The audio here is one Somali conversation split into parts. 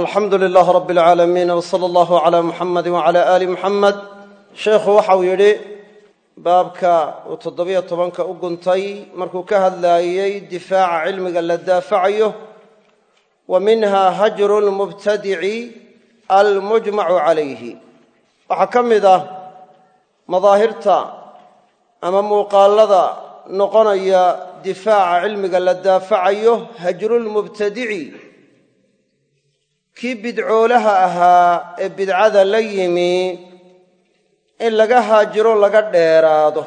alxamdu lilaah rab alcaalamiin w sala allahu cala muxamadi wacala aali muxamed sheikhu waxau yidhi baabka uu toddobiyo tobanka u guntay markuu ka hadlaayey difaaca cilmiga la daafacayo wa minha hajru lmubtadici almujmacu calayhi. Waxaa ka mid ah madaahirta ama muuqaallada noqonaya difaaca cilmiga la daafacayo hajrulmubtadici kii bidcoolaha ahaa ee bidcada la yimi in laga haajiro laga dheeraado.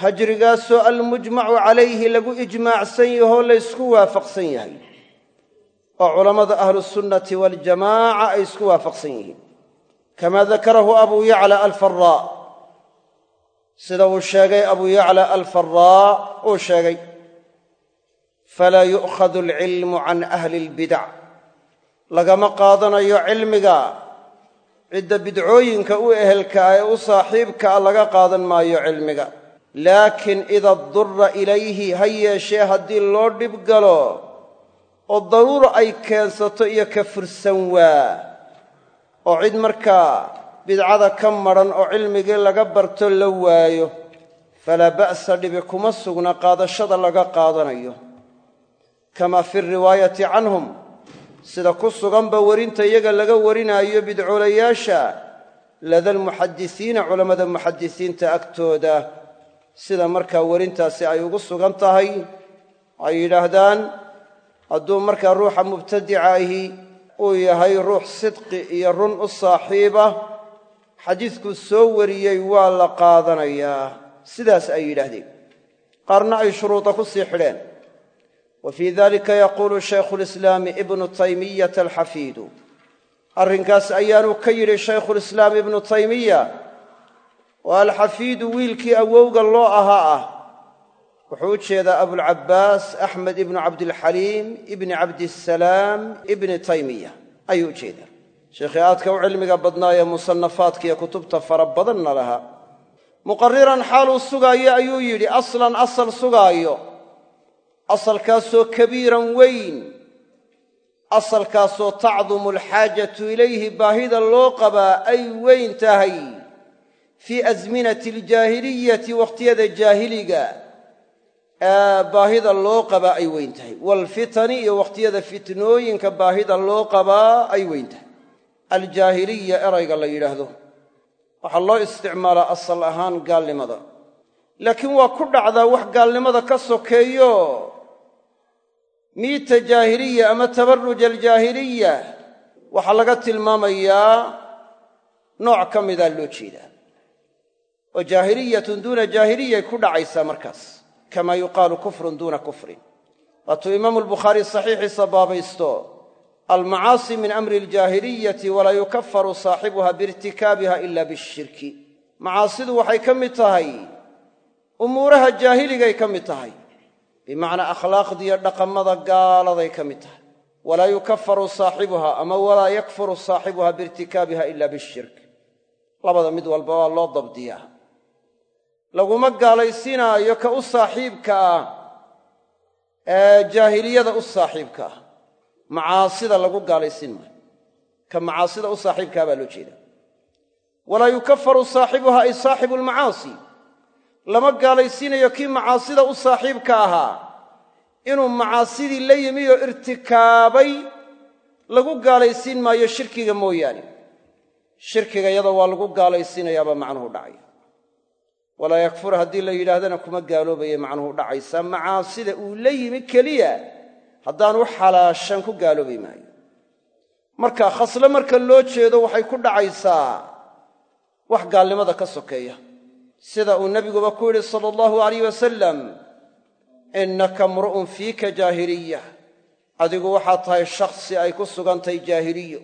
Hajrigaasoo almujmacu calayhi lagu ijmaacsan yahoo laysku waafaqsan yahay. Oo culammada ahlusunnati waljamaaca ay isku waafaqsan yihiin. Kamaa dakarahu abuu yacla alfaraa sida uu sheegay abuu yacla alfaraa uu sheegay falaa yu'khadu alcilmu can ahli albidac lagama qaadanayo cilmiga. Cidda bidcooyinka u ehelka ee u saaxiibkaa laga qaadan maayo cilmiga. Laakiin ida dura ilayhi ha yeeshee haddii loo dhib galo oo daruura ay keensato iyo ka fursan waa. Oo cid markaa bidcada ka madhan oo cilmigii laga barto la waayo falaa ba'sa dhibi kuma sugna qaadashada laga qaadanayo. Kamaa fi riwaayati canhum sida ku suganba werinta iyaga laga warinaayo bidcoolayaasha ladalmuxadisiina culammada muxadisiinta agtooda sida markaa werintaasi ay ugu sugan tahay ay yidhaahdaan hadduu markaa ruuxa mubtadica ahi uu yahay ruux sidqi iyo run u saaxiiba xadiidkuu soo wariyey waa la qaadanayaa. Sidaas ay yidhaahdeen. Qaarna ay shuruuda ku sii xidheen wa fii dalika yaquulu shaykhulislaami ibnu taymiyata alxafiidu arrinkaas ayaanuu ka yidhi shaykhulislaam ibnu taymiya oo alxafiidu wiilkii awowga loo ahaa ah wuxuu u jeedaa abulcabbaas axmed ibnu cabdilxaliim ibni cabdisalaam ibni taymiya ayuu u jeedaa sheekhii aadka u cilmiga badnaa ee musannafaadka iyo kutubta fara badanna lahaa muqariran xaaluu sugaayo ayuu yidhi aslan asal sugaayo asalkaasoo kabiiran weyn asalkaasoo tacdumu alxaajatu ilayhi baahida loo qabaa ay weyn tahay fii asminati aljaahiliyati wakhtiyada jaahiliga baahida loo qabaa ay weyn tahay. Waalfitani iyo wakhtiyada fitnooyinka baahida loo qabaa ay weyn tahay. Aljaahiliya erayga la yidhaahdo waxaa loo isticmaalaa asal ahaan gaalnimada. Laakiin waa ku dhacdaa wax gaalnimada ka sokeeyo miita jaahiliya ama tabaruj aljaahiliya waxaa laga tilmaamayaa nooc ka midaa loo jeedaa oo jaahiliyatun duuna jaahiliyay ku dhacaysaa markaas kama yuqaalu kufrun duuna kufrin. Waatuu imaamu albukhaari saxiixiisa baabaysto almacaasi min amri aljaahiliyati walaa yukafaru saaxibuha biirtikaabiha ila bishirki. Macaasidu waxay ka mid tahay umuuraha jaahiligay ka mid tahay bimacnaa akhlaaqdiiyo dhaqamada gaaladay ka mid tahay. Walaa yukafaru saaxibuha ama walaa yakfuru saaxibuha biirtikaabiha ila bishirk. Labada mid walba waa loo dabdiyaa. Laguma gaalaysiinaayo ka u saaxiibka ah ee jaahiliyada u saaxiibka ah. Macaasida lagu gaalaysiin maayo. Ka macaasida u saaxiibkaa baa loo jeedaa. Walaa yukafaru saaxibuha ay saaxibu lmacaasi lama gaalaysiinayo kii macaasida u saaxiibka ahaa. Inuu macaasidii la yimi oo irtikaabay lagu gaalaysiin maayo shirkiga mooyaane. Shirkiga iyada waa lagu gaalaysiinayaabaa macnuhu dhacaya walaa yakfur haddii la yidhaahdana kuma gaaloobaya macnuhu dhacaysaa macaasida uu la yimi keliya haddaanu xalaashan ku gaaloobi maayo. Marka khasle marka loo jeedo waxay ku dhacaysaa. Wax gaalnimada ka sokeeya sida uu nebiguba ku yidhi sala allahu alayh wasalam innaka mru'un fiika jaahiliya. Adigu waxaad tahay shakhsi ay ku sugantahay jaahiliyo.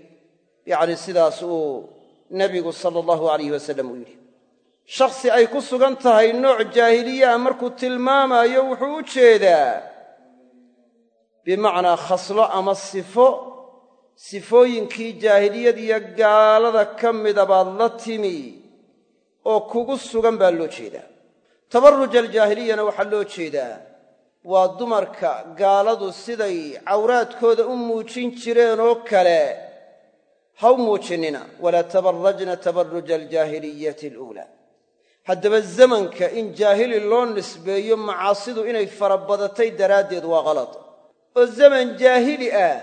Yacni sidaas uu nebigu sala allahu alayh wasalam uu yidhi. Shakhsi ay ku sugan tahay nooc jaahiliye ah markuu tilmaamaayo wuxuu u jeedaa bimacnaa khaslo ama sifo sifooyinkii jaahiliyad iyo gaalada ka mida baad la timi oo kugu sugan baa loo jeedaa. Tabaruj aljaahiliyana waxaa loo jeedaa waa dumarka gaaladu siday cawraadkooda u muujin jireen oo kale. Ha u muujinina walaa tabarajna tabaruja aljaahiliyati aluulaa. Haddaba zamanka in jaahili loo nisbeeyo macaasidu inay fara badatay daraaddeed waa kalad oo zaman jaahili ah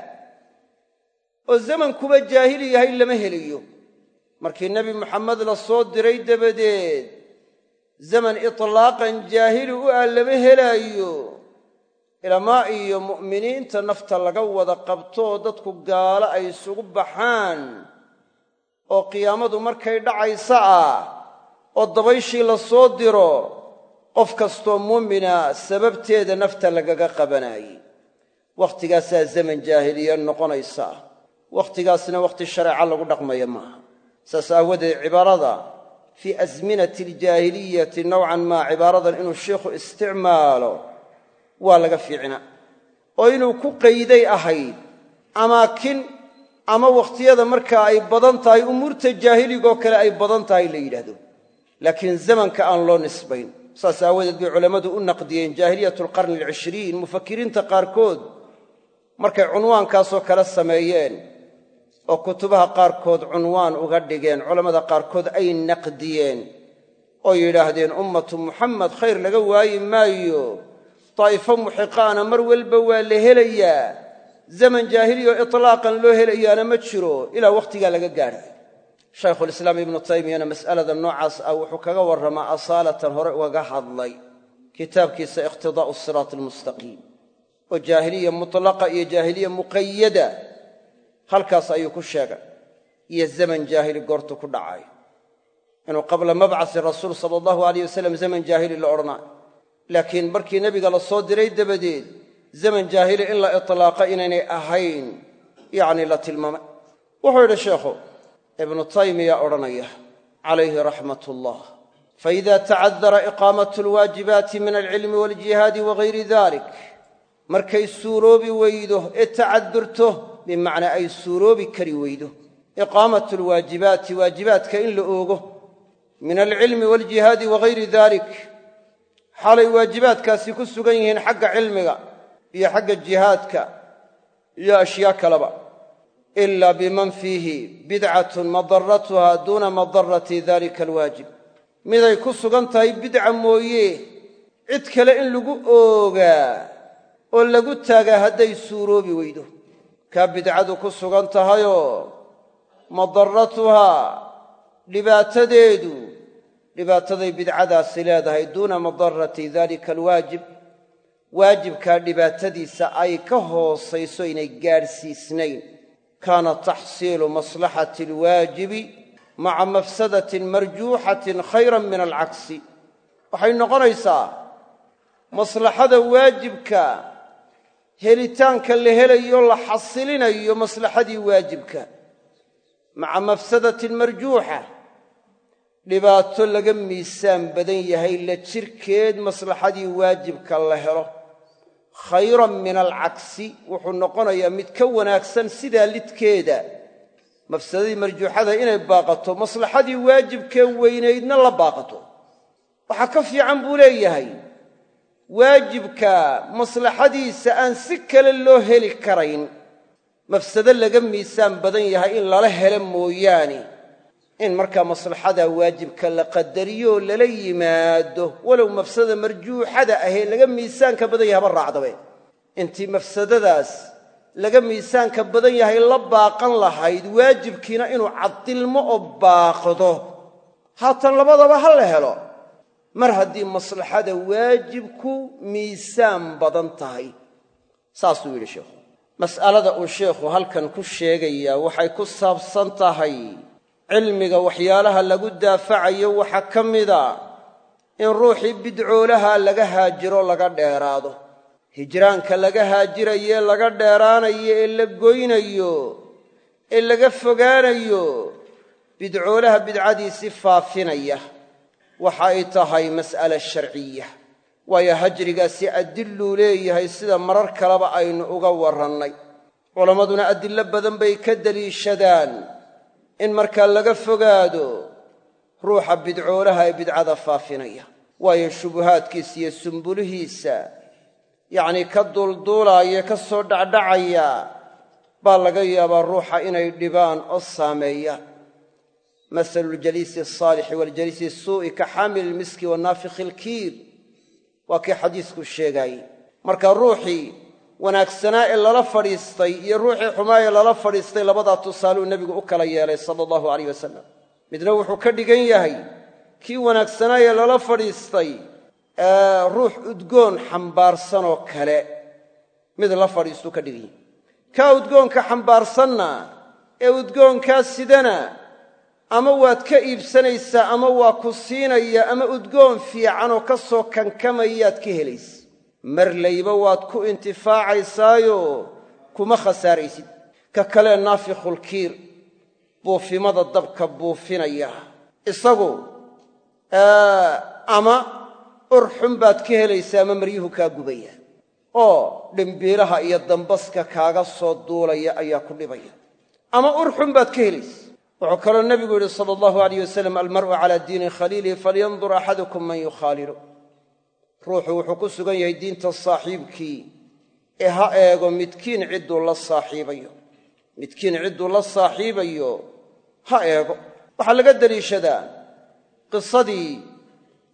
oo zamankuba jaahili yahay lama helayo markii nebi moxamed la soo diray dabadeed zaman itlaaqan jaahili u ah lama helaayo. Ilamaa iyo mu'miniinta nafta laga wada qabto oo dadku gaalo ay isugu baxaan oo qiyaamadu markay dhacaysa ah oo dabayshii la soo diro qof kastoo muumina sababteeda nafta lagaga qabanaayey waktigaasaa zaman jaahiliya noqonaysa. Wakhtigaasna wakhti shareeco lagu dhaqmaya maaha saas aawadeed cibaarada fii asminati aljaahiliyati nowcan maa cibaaradan inuu sheikhu isticmaalo waa laga fiicina. oo inuu ku qayday ahayd amaakin ama wakhtiyada markaa ay badan tahay umuurta jaahiligoo kale ay badan tahay la yidhaahdo. Laakiin zamanka aan loo nisbayn. Saas aawadeed bay culammadu u naqdiyeen jaahiliyat alqarni alcishriin mufakiriinta qaarkood. Markay cunwaankaasoo kale sameeyeen oo kutubaha qaarkood cunwaan uga dhigeen culammada qaarkood ay naqdiyeen oo yidhaahdeen ummatu muxamed khayr laga waayi maayo. Daa'ifo muxiqaana mar walba waa la helayaa. Zaman jaahiliyo itlaaqan loo helayaana ma jiro. Ilaa wakhtigaa laga gaadhay. Shaykhulislaam ibnu taymiyana mas'alada noocaas ah wuxuu kaga warramaa asaalatan hore ugaga hadlay. Kitaabkiisa iqtidaa'u siraati almustaqiim oo jaahiliya mutlaqa iyo jaahiliya muqayada halkaas ayuu ku sheegay. Iyo zaman jaahili goortu ku dhacayo inuu qabla mabcasi rasuul sala allahu alayh wasalam zaman jaahili la odhanaayo laakiin markii nebiga la soo diray dabadeed zaman jaahili in la itlaaqa inaynay ahayn yacni la tilmaamay. Wuxuu yidhi sheekhu ibnu taymiya odhanaya calayhi raxmat ullah faida tacadara iqaamat alwaajibaati min alcilmi waljihaadi wagayri dalik markay suuroobi weydo ee tacadurto bimacnaa ay suuroobi kari weydo. Iqaamat alwaajibaati waajibaadka in la oogo min alcilmi waljihaadi wagayri dalik xaalay waajibaadkaasi ku sugan yihiin xagga cilmiga iyo xagga jihaadka iyo ashyaa kaleba. Ila biman fiihi bidcatun madaratuha duuna madarati dalika alwaajib. Miday ku sugan tahay bidca mooye cid kale in lagu oogaa oo lagu taagaa hadday suuroobi weydo kaa bidcadu ku sugan tahayoo madaratuhaa dhibaatadeedu dhibaataday bidcadaasi leedahay duuna madarati dalika alwaajib waajibkaa dhibaatadiisa ay ka hoosayso inay gaadhsiisnayn. Kaana taxsiilu maslaxati alwaajibi maca mafsadatin marjuuxatin khayran min alcagsi waxay noqonaysaa maslaxada waajibka helitaanka la helayo la xasilinayo maslaxadii waajibka. Maca mafsadatin marjuuxa. Dhibaato laga miisaan badan yahay la jirkeed maslaxadii waajibka la helo. Khayran min alcagsi wuxuu noqonayaa mid ka wanaagsan sidaa lidkeeda. Mafsadadii marjuuxada inay baaqato maslaxadii waajibkee weynaydna la baaqato. Waxaa ka fiican buu leeyahay waajibka maslaxadiisa aan si kale loo heli karayn. Mafsado laga miisaan badan yahay in lala helo mooyaane in markaa maslaxada waajibka la qadariyo lala yimaado walow mafsada marjuuxada ahee laga miisaanka badan yahay haba raacdabe intii mafsadadaas laga miisaanka badan yahay la baaqan lahayd waajibkiina inuu caddilmo oo baaqdo. Haatan labadaba ha la helo mar haddii maslaxada waajibku miisaan badan tahay. Saasuu yidhi sheikhu mas'alada uu sheikhu halkan ku sheegayaa waxay ku saabsan tahay cilmiga waxyaalaha lagu daafacayo waxaa ka mida in ruuxii bidcoolaha laga haajiro laga dheeraado. Hijraanka laga haajirayo ee laga dheeraanayo ee la goynayo ee laga fogaanayo bidcoolaha bidcadiisi faafinaya waxa ay tahay mas'ala sharciya. Waayo hajrigaasi adiluu leeyahay sida marar kaleba aynu uga warrannay. Culammaduna adillo badan bay ka deliishadaan in markaa laga fogaado ruuxa bidcoolaha ee bidcada faafinaya. Waayo shubuhaadkiisa iyo sumbulihiisa yacnii ka duulduulaaya ka soo dhacdhacaya baa laga yaabaa ruuxa inay dhibaan oo saameeyaan masalu ljaliisi asaalixi waljaliisi suu'i ka xaamili ilmiski wanaafikhi ilkiir waa kii xadiisku sheegaayey marka ruuxii wanaagsanaa ee lala fadhiistay iyo ruuxii xumaa ee lala fadhiistay labadaa tusaaluu nebigu u kala yeelay sala allahu alayh wasalam midna wuxuu ka dhigan yahay kii wanaagsanaa ee lala fadhiistay ruux udgoon xambaarsanoo kale mid la fadhiistuu ka yahay kaa udgoonka xambaarsanna ee udgoonkaa sidana ama waad ka iibsanaysaa ama waa ku siinaya ama udgoon fiicanoo ka soo kankamayaad ka helaysa marlayba waad ku intifaacaysaayo kuma khasaaraysid. Ka kalee naafikhulkiir buufimada dabka buufinaya. Isagu ama urxun baad ka helaysaa ama maryuhu kaa gubaya. Oo dhimbiilaha iyo dambaska kaaga soo duulaya ayaa ku dhibaya. Ama urxun baad ka helaysa wuxuu kaloo nebigu yidhi sala allahu alayh wasalam almar'u calaa diini khaliilihi falyandur axadukum man yukhaalilu. Ruuxu wuxuu ku sugan yahay diinta saaxiibkii ee ha eego midkiin cidduu la saaxiibayo. Midkiin cidduu la saaxiibayo ha eego. Waxaa laga deliishadaa qisadii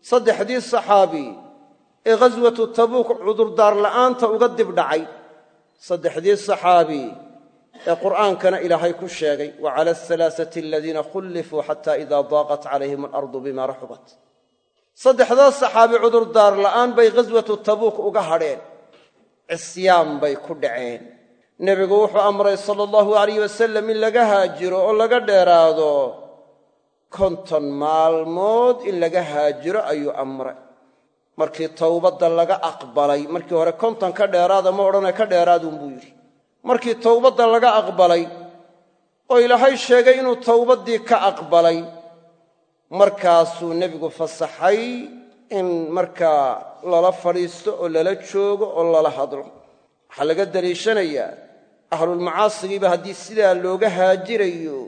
saddexdii saxaabi ee ghaswatu tabuuk cudurdaar la'aanta uga dib dhacay. Saddexdii saxaabi ee qur'aankana ilaahay ku sheegay wa cala alhalaaثati aladiina khullifuu xata ida daaqat calayhim alardu bima raxubat saddexdaas saxaabi cudurdaar la'aan bay ghaswatu tabuuk uga hadheen. Cisyaan bay ku dhaceen. Nebigu wuxuu amray sala allahu alayh wasalam in laga haajiro oo laga dheeraado konton maalmood in laga haajiro ayuu amray. Markii towbadda laga aqbalay markii hore konton ka dheeraada ma odhanee ka dheeraaduunbuu yidhi markii towbadda laga aqbalay oo ilaahay sheegay inuu towbaddii ka aqbalay markaasuu nebigu fasaxay in markaa lala fadhiisto oo lala joogo oo lala hadlo. Waxaa laga daliishanayaa ahlulmacaasigiiba haddii sidaa looga haajirayo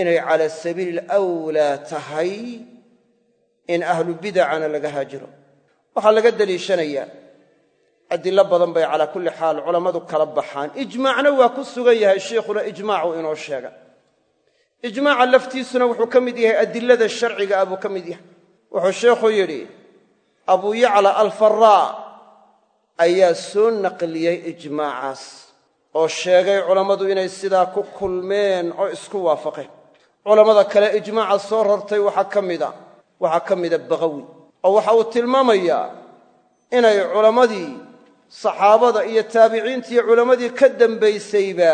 inay calaa sabiili alawlaa tahay in ahlu bidacana laga haajiro. Waxaa laga deliishanayaa adilo badan bay calaa kulli xaal culammadu kala baxaan. Ijmaacna waa ku sugan yahay sheikhuna ijmaacu inoo sheega. Ijmaaca laftiisuna wuxuu ka mid yahay adilada sharciga ah buu ka mid yahay. Wuxuu sheikhu yidhi abuu yacla alfaraa ayaa soo naqliyey ijmaacaas oo sheegay culammadu inay sidaa ku kulmeen oo isku waafaqeen. Culammada kale ijmaaca soo rartay waxaa ka mida waxaa ka mida baqawi. Oo waxa uu tilmaamayaa inay culammadii saxaabada iyo taabiciintiiyo culammadii ka dambaysayba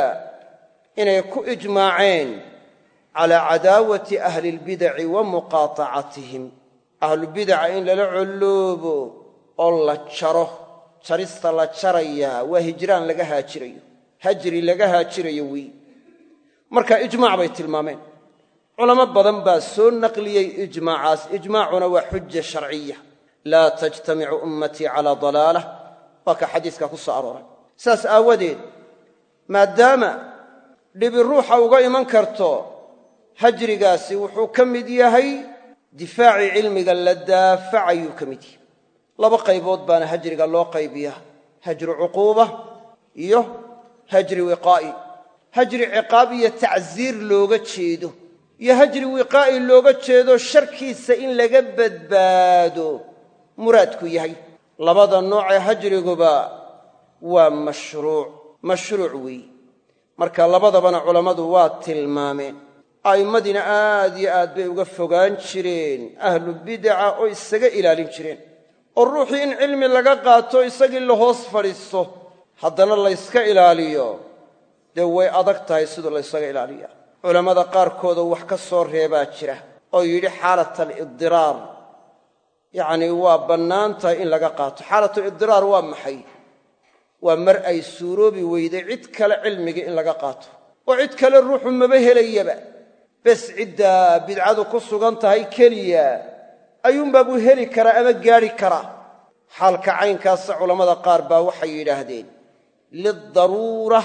inay ku ijmaaceen calaa cadaawati ahli lbidaci wa muqaatacatihim. Ahlubidaca in lala colloobo oo la jaro jarista la jarayaa waa hijraan laga haajirayo. Hajri laga haajirayo wey marka ijmaac bay tilmaameen. Culamo badan baa soo naqliyey ijmaacaas. Ijmaacuna waa xuja sharciya. Laa tajtamicu ummatii calaa dalaalah waa ka xadiiska ku soo arooray. Saas aawadeed maadaama dhibi ruuxa uga iman karto hajrigaasi wuxuu ka mid yahay difaacii cilmiga la daafacayuu ka mid yahay. Laba qaybood baana hajriga loo qaybiyaa hajru cuquuba iyo hajri wiqaa'i. Hajri ciqaab iyo tacsiir looga jeedo iyo hajri wiqaa'i looga jeedo sharkiisa in laga badbaado muraadku yahay labada noocee hajriguba waa mashruuc mashruuc weeye marka labadabana culammadu waa tilmaameen a'immadiina aad iyo aad bay uga fogaan jireen. Ahlu bidaca oo isaga ilaalin jireen. Oo ruuxii in cilmi laga qaato isagii la hoos fadhiisto haddana layska ilaaliyo. Dee way adag tahay siduu laysaga ilaaliya culammada qaarkoodoo wax ka soo reebaa jira oo yidhi xaalat alidiraar yacnii waa bannaan tahay in laga qaato. Xaalatulidiraar waa maxay? Waa mar ay suuroobi weyday cid kale cilmigii in laga qaato. Oo cid kale ruuxu maba helayaba. Bes ciddaa bidcadu ku sugan tahay keliya ayuunbaa buu heli karaa ama gaadhi karaa? Xaalka caynkaasa culammada qaar baa waxay yidhaahdeen lidaruura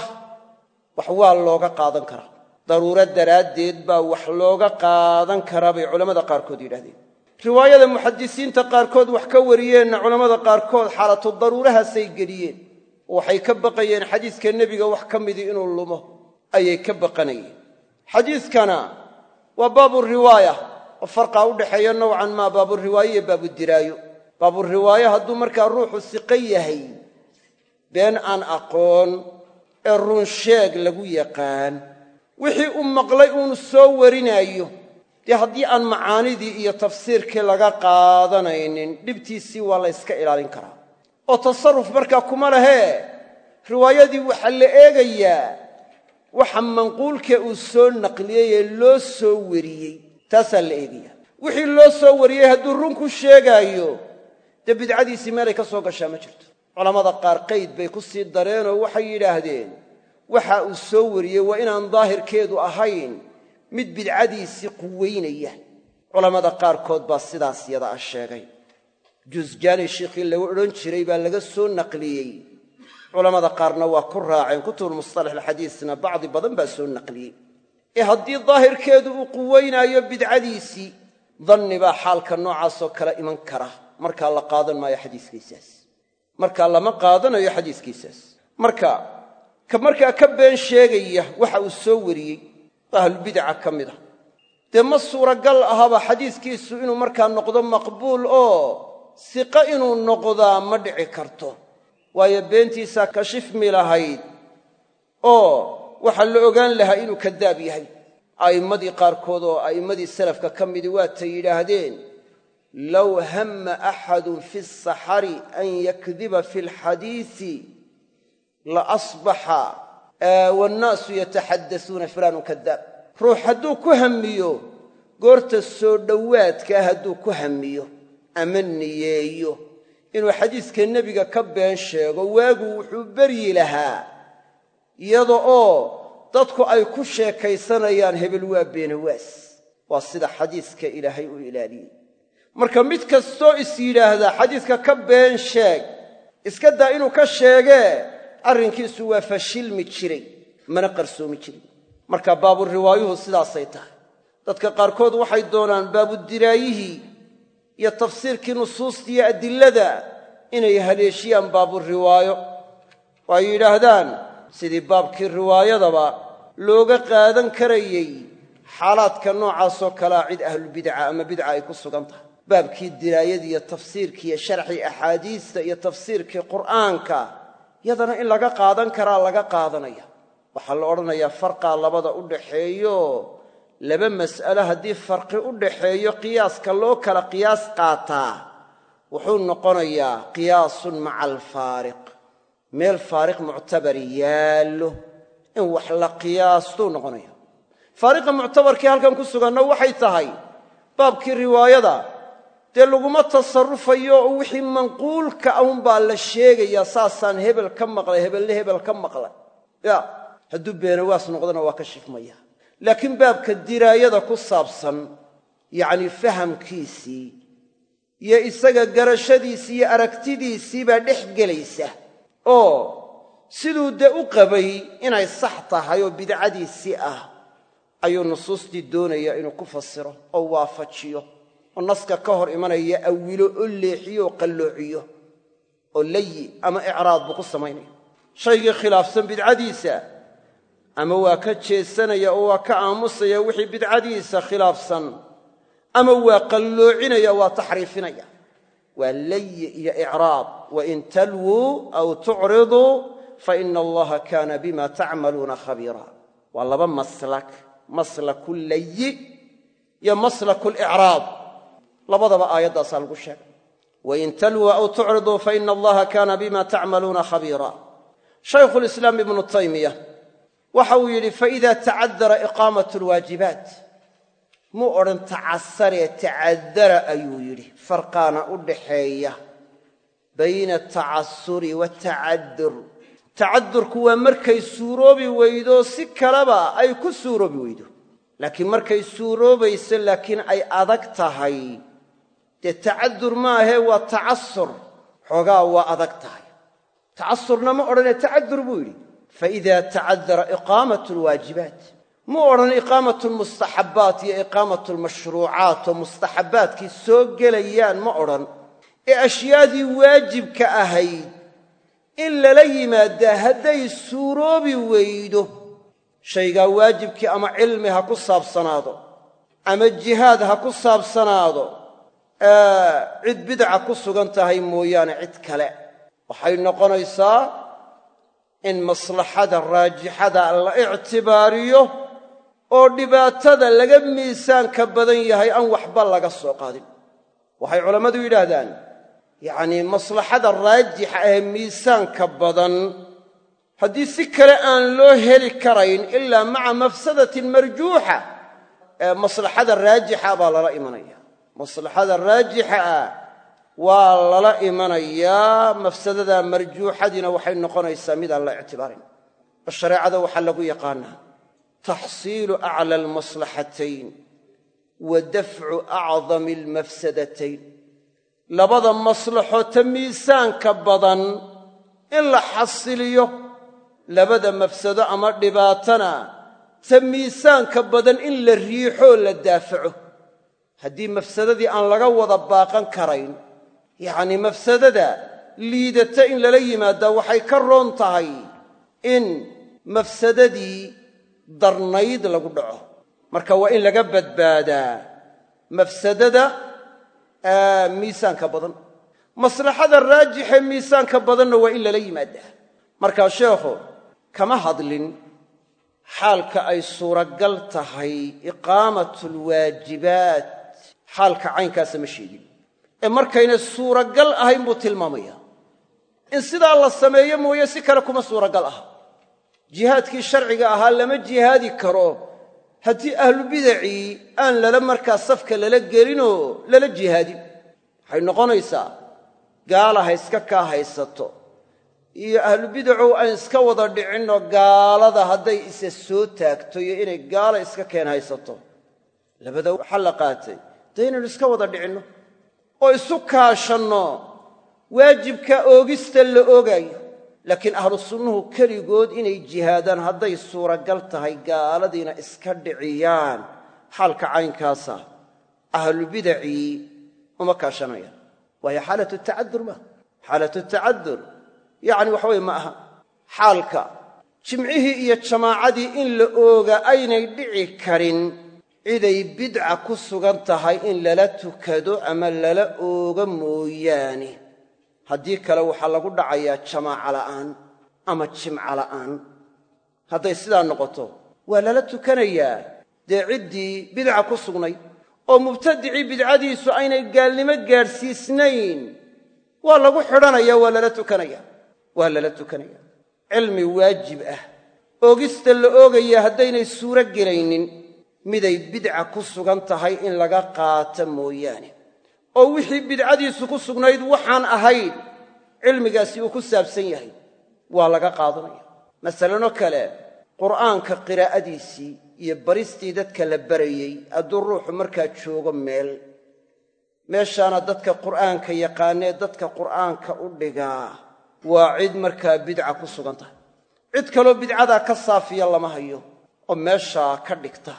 wax waa looga qaadan karaa. Daruuro daraaddeed baa wax looga qaadan karaa bay culammada qaarkood yidhahdeen riwaayada muxadisiinta qaarkood wax ka wariyeenna culammada qaarkood xaalatu daruurahaasay geliyeen. Waxay ka baqayeen xadiiska nebiga wax ka midii inuu lumo. Ayay ka baqanayeen. Xadiidkana waa baaburiwaaya oo farqaa u dhexeeya nowcan maa baaburiwaaye iyo baabudiraayo baaburiwaaye hadduu markaa ruuxu siqo yahay been aan aqoon ee run sheeg lagu yaqaan. Wixii u maqlay uunu soo warinaayo dee haddii aan macaanidii iyo tafsiirkii laga qaadanaynin dhibtiisii waa la yska ilaalin karaa. Oo tasarruf markaa kuma lahee riwaayadii waxaa la eegayaa waxa manquulkee uu soo naqliyey ee loo soo wariyey taasaa la eegaya. Wixii loo soo wariyey hadduu run ku sheegaayo dee bidcadiisii meelay ka soo gashaa ma jirto. Culammada qaar qayd bay ku sii dareenoo waxay yidhaahdeen waxa uu soo wariyey waa inaan daahirkeedu ahayn mid bidcadiisii quweynaya. Culammada qaarkood baa sidaas yada ah sheegay. Jusjaani shiikhii lagu odhan jiray baa laga soo naqliyey. Culammada qaarna waa ku raaceen kutubulmustalax alxadiisna bacdi badan baa soo naqliyey. Ee haddii daahirkeedu uu quweynaayo bidcadiisii danni baa xaalka noocaasoo kale iman kara. Markaa la qaadan maayo xadiiskiisaas. Markaa lama qaadanayo xadiiskiisaas. Marka ka markaa ka been sheegaya waxa uu soo wariyey ahlulbidaca ka mid a dee ma suuragal ahaba xadiiskiisu inuu markaa noqdo maqbuul oo siqo inuu noqdaa ma dhici karto. Waayo beentiisaa kashifmi lahayd oo waxaa la ogaan lahaa inuu kadaab yahay. A'immadii qaarkood oo a'immadii salafka ka midii waatay yidhaahdeen low hamma axadun fi saxari an yakdiba fi alxadiisi la asbaxa wannaasu yataxaddasuuna fulaanun kadaab ruux hadduu ku hammiyo goorta soo dhowaadkaa hadduu ku hammiyo ama niyeeyo. Inuu xadiiska nebiga ka been sheego waagu wuxuu beryi lahaa iyada oo dadku ay ku sheekaysanayaan hebel waa beenawaas waa sida xadiiska ilaahay u ilaaliyey. Marka mid kastoo is yidhaahdaa xadiiska ka been sheeg iska daa inuu ka sheegee arrinkiisu waa fashilmi jiray mana qarsoomi jirin. Marka baaburiwaayuhu sidaasay tahay. Dadka qaarkood waxay doonaan baabudiraayihii iyo tafsiirkii nusuusta iyo adilada inay haleeshiyaan baaburiwaayo oo ay yidhaahdaan sidii baabkii riwaayadaba looga qaadan karayey xaalaadka noocaasoo kalea cid ahlulbidaca ama bidca ay ku sugan tahay. Baabkii diraayadii iyo tafsiirkii iyo sharxii axaadiista iyo tafsiirkii qur'aanka yadana in laga qaadan karaa laga qaadanaya. Waxaa la odhanayaa farqaa labada u dhaxeeyo. Laba mas'alo haddii farqi u dhaxeeyo qiyaaska loo kala qiyaas qaataa wuxuu noqonayaa qiyaasun maca alfaariq meel faariq muctabari yaallo in wax la qiyaastuu noqonaya. Faariqa muctabarkii halkan ku suganna waxay tahay baabkii riwaayada dee laguma tasarufayo oo wixii manquulka ahunbaa la sheegayaa saasaan hebel ka maqlay hebelle hebel ka maqlay. Ya hadduu beenawaas noqdona waa ka shifmaya. Laakiin baabka diraayada ku saabsan yacni fahamkiisii iyo isaga garashadiisii iyo aragtidiisii baa dhex gelaysa. Oo siduu dee u qabay inay sax tahay oo bidcadiisii ah ayuu nusuustii doonaya inuu ku fasiro oo waafajiyo oo naska ka hor imanaya awilo oo leexiyo oo qalloociyo oo layi ama icraad buu ku samaynaya shaygii khilaafsan bidcadiisa ama waa ka jeesanaya oo waa ka aamusaya wixii bidcadiisa khilaafsan ama waa qalloocinaya waa taxriifinaya. Waa layi iyo icraab wain talwuu aw tucriduu faina allaha kaana bima tacmaluuna khabiira. Waa laba maslak. Maslaku layi iyo maslaku licraab labadaba aayaddaasaa lagu sheegay. Wain talwuu aw tucriduu faina allaha kaana bima tacmaluuna khabiira. Shaykhulislaam ibnu taymiya waxa uu yidhi faida tacadara iqaamat lwaajibaat muu odhan tacasaree tacadara ayuu yidhi farqaana u dhaxeeya bayna atacasuri waatacadur tacadurku waa markay suuroobi weydo si kaleba ay ku suuroobi weydo. Laakiin markay suuroobayso laakiin ay adag tahay dee tacadur maahee waa tacasur. Xoogaa waa adag tahay. Tacasurna ma odhanee tacadur buu yidhi. Faida tacadara iqaamat lwaajibaat mu odhan iqaamatu lmustaxabbaat iyo iqaamatu lmashruucaat oo mustaxabbaadkii soo gelayaan ma odhan. Ee ashyaadii waajibka ahayd in lala yimaadaa hadday suuroobi weydo shaygaa waajibkii ama cilmi ha ku saabsanaado ama jihaad ha ku saabsanaado cid bidca ku sugan tahay mooyaane cid kale. Waxay noqonaysaa in maslaxada raajixada la ictibaariyo oo dhibaatada laga miisaanka badan yahay aan waxba laga soo qaadin. Waxay culammadu yidhaahdaan yacnii maslaxada raajixa ee miisaanka badan haddii si kale aan loo heli karayn ilaa maca mafsadatin marjuuxa ee maslaxada raajixa baa lala imanaya maslaxada raajixa ah waa lala imanayaa mafsadada marjuuxadiina waxay noqonaysaa midaan la ictibaarin. Oo shareecada waxaa lagu yaqaanaa taxsiilu acla almaslaxatayn wa dafcu acdami almafsadatayn. Labada maslaxo ta miisaanka badan in la xasiliyo labada mafsado ama dhibaatana ta miisaanka badan in la riixoo la daafaco haddii mafsadadii aan laga wada baaqan karayn yacnii mafsadada liidata in lala yimaadaa waxay ka roon tahay in mafsadadii darnayd lagu dhaco. Marka waa in laga badbaadaa mafsadada miisaanka badan. Maslaxada raajixee miisaanka badanna waa in lala yimaadaa markaa sheekhu kama hadlin xaalka ay suuragal tahay iqaamatu alwaajibaat xaalka caynkaasa ma sheegin. Ee markayna suuragal ahayn buu tilmaamaya. In sidaa la sameeyo mooye si kale kuma suuragal aha. Jihaadkii sharciga ahaa lama jihaadi karo. Haddii ahlubidacii aan lala markaa safka lala gelinoo lala jihaadin waxay noqonaysaa gaala ha iska kaa haysato. Iyo ahlubidacow aan iska wada dhicinoo gaalada hadday isa soo taagto iyo inay gaala iska keen haysato. Labada waxaa la qaatay dee inaynu iska wada dhicinno oo isu kaashanno waajibka oogista la oogaayo. Laakiin ahlu sunnuhu keligood inay jihaadaan hadday suuragal tahay gaaladiina iska dhiciyaan. Xaalka caynkaasa ahlubidacii uma kaashanayaan. Waayo xaalatu tacadur maaha xaalatu tacadur yacni waxa weye ma aha. Xaalka jimcihii iyo jamaacadii in la ooga aynay dhici karin ciday bidca ku sugan tahay in lala tukado ama lala ooga mooyaane. Haddii kale waxaa lagu dhacayaa jamaaca la'aan ama jimca la'aan. Hadday sidaa noqoto waa lala tukanayaa. Dee ciddii bidca ku sugnay oo mubtadicii bidcadiisu aynay gaalnimo gaadhsiisnayn waa lagu xidhanaya waa lala tukanaya waa lala tukanaya cilmi waajib ah. Oogista la oogaya haddaynay suuro gelaynin miday bidca ku sugan tahay in laga qaato mooyaane. oo wixii bidcadiisu ku sugnayd waxaan ahayn cilmigaasi uu ku saabsan yahay waa laga qaadanaya. Masalanoo kale qur'aanka qiraa'adiisii iyo baristii dadka la barayey hadduu ruuxu markaa joogo meel meeshaana dadka qur'aanka yaqaanee dadka qur'aanka u dhigaa waa cid markaa bidca ku sugan tahay. Cid kaloo bidcadaa ka saafiya lama hayo oo meeshaa ka dhigta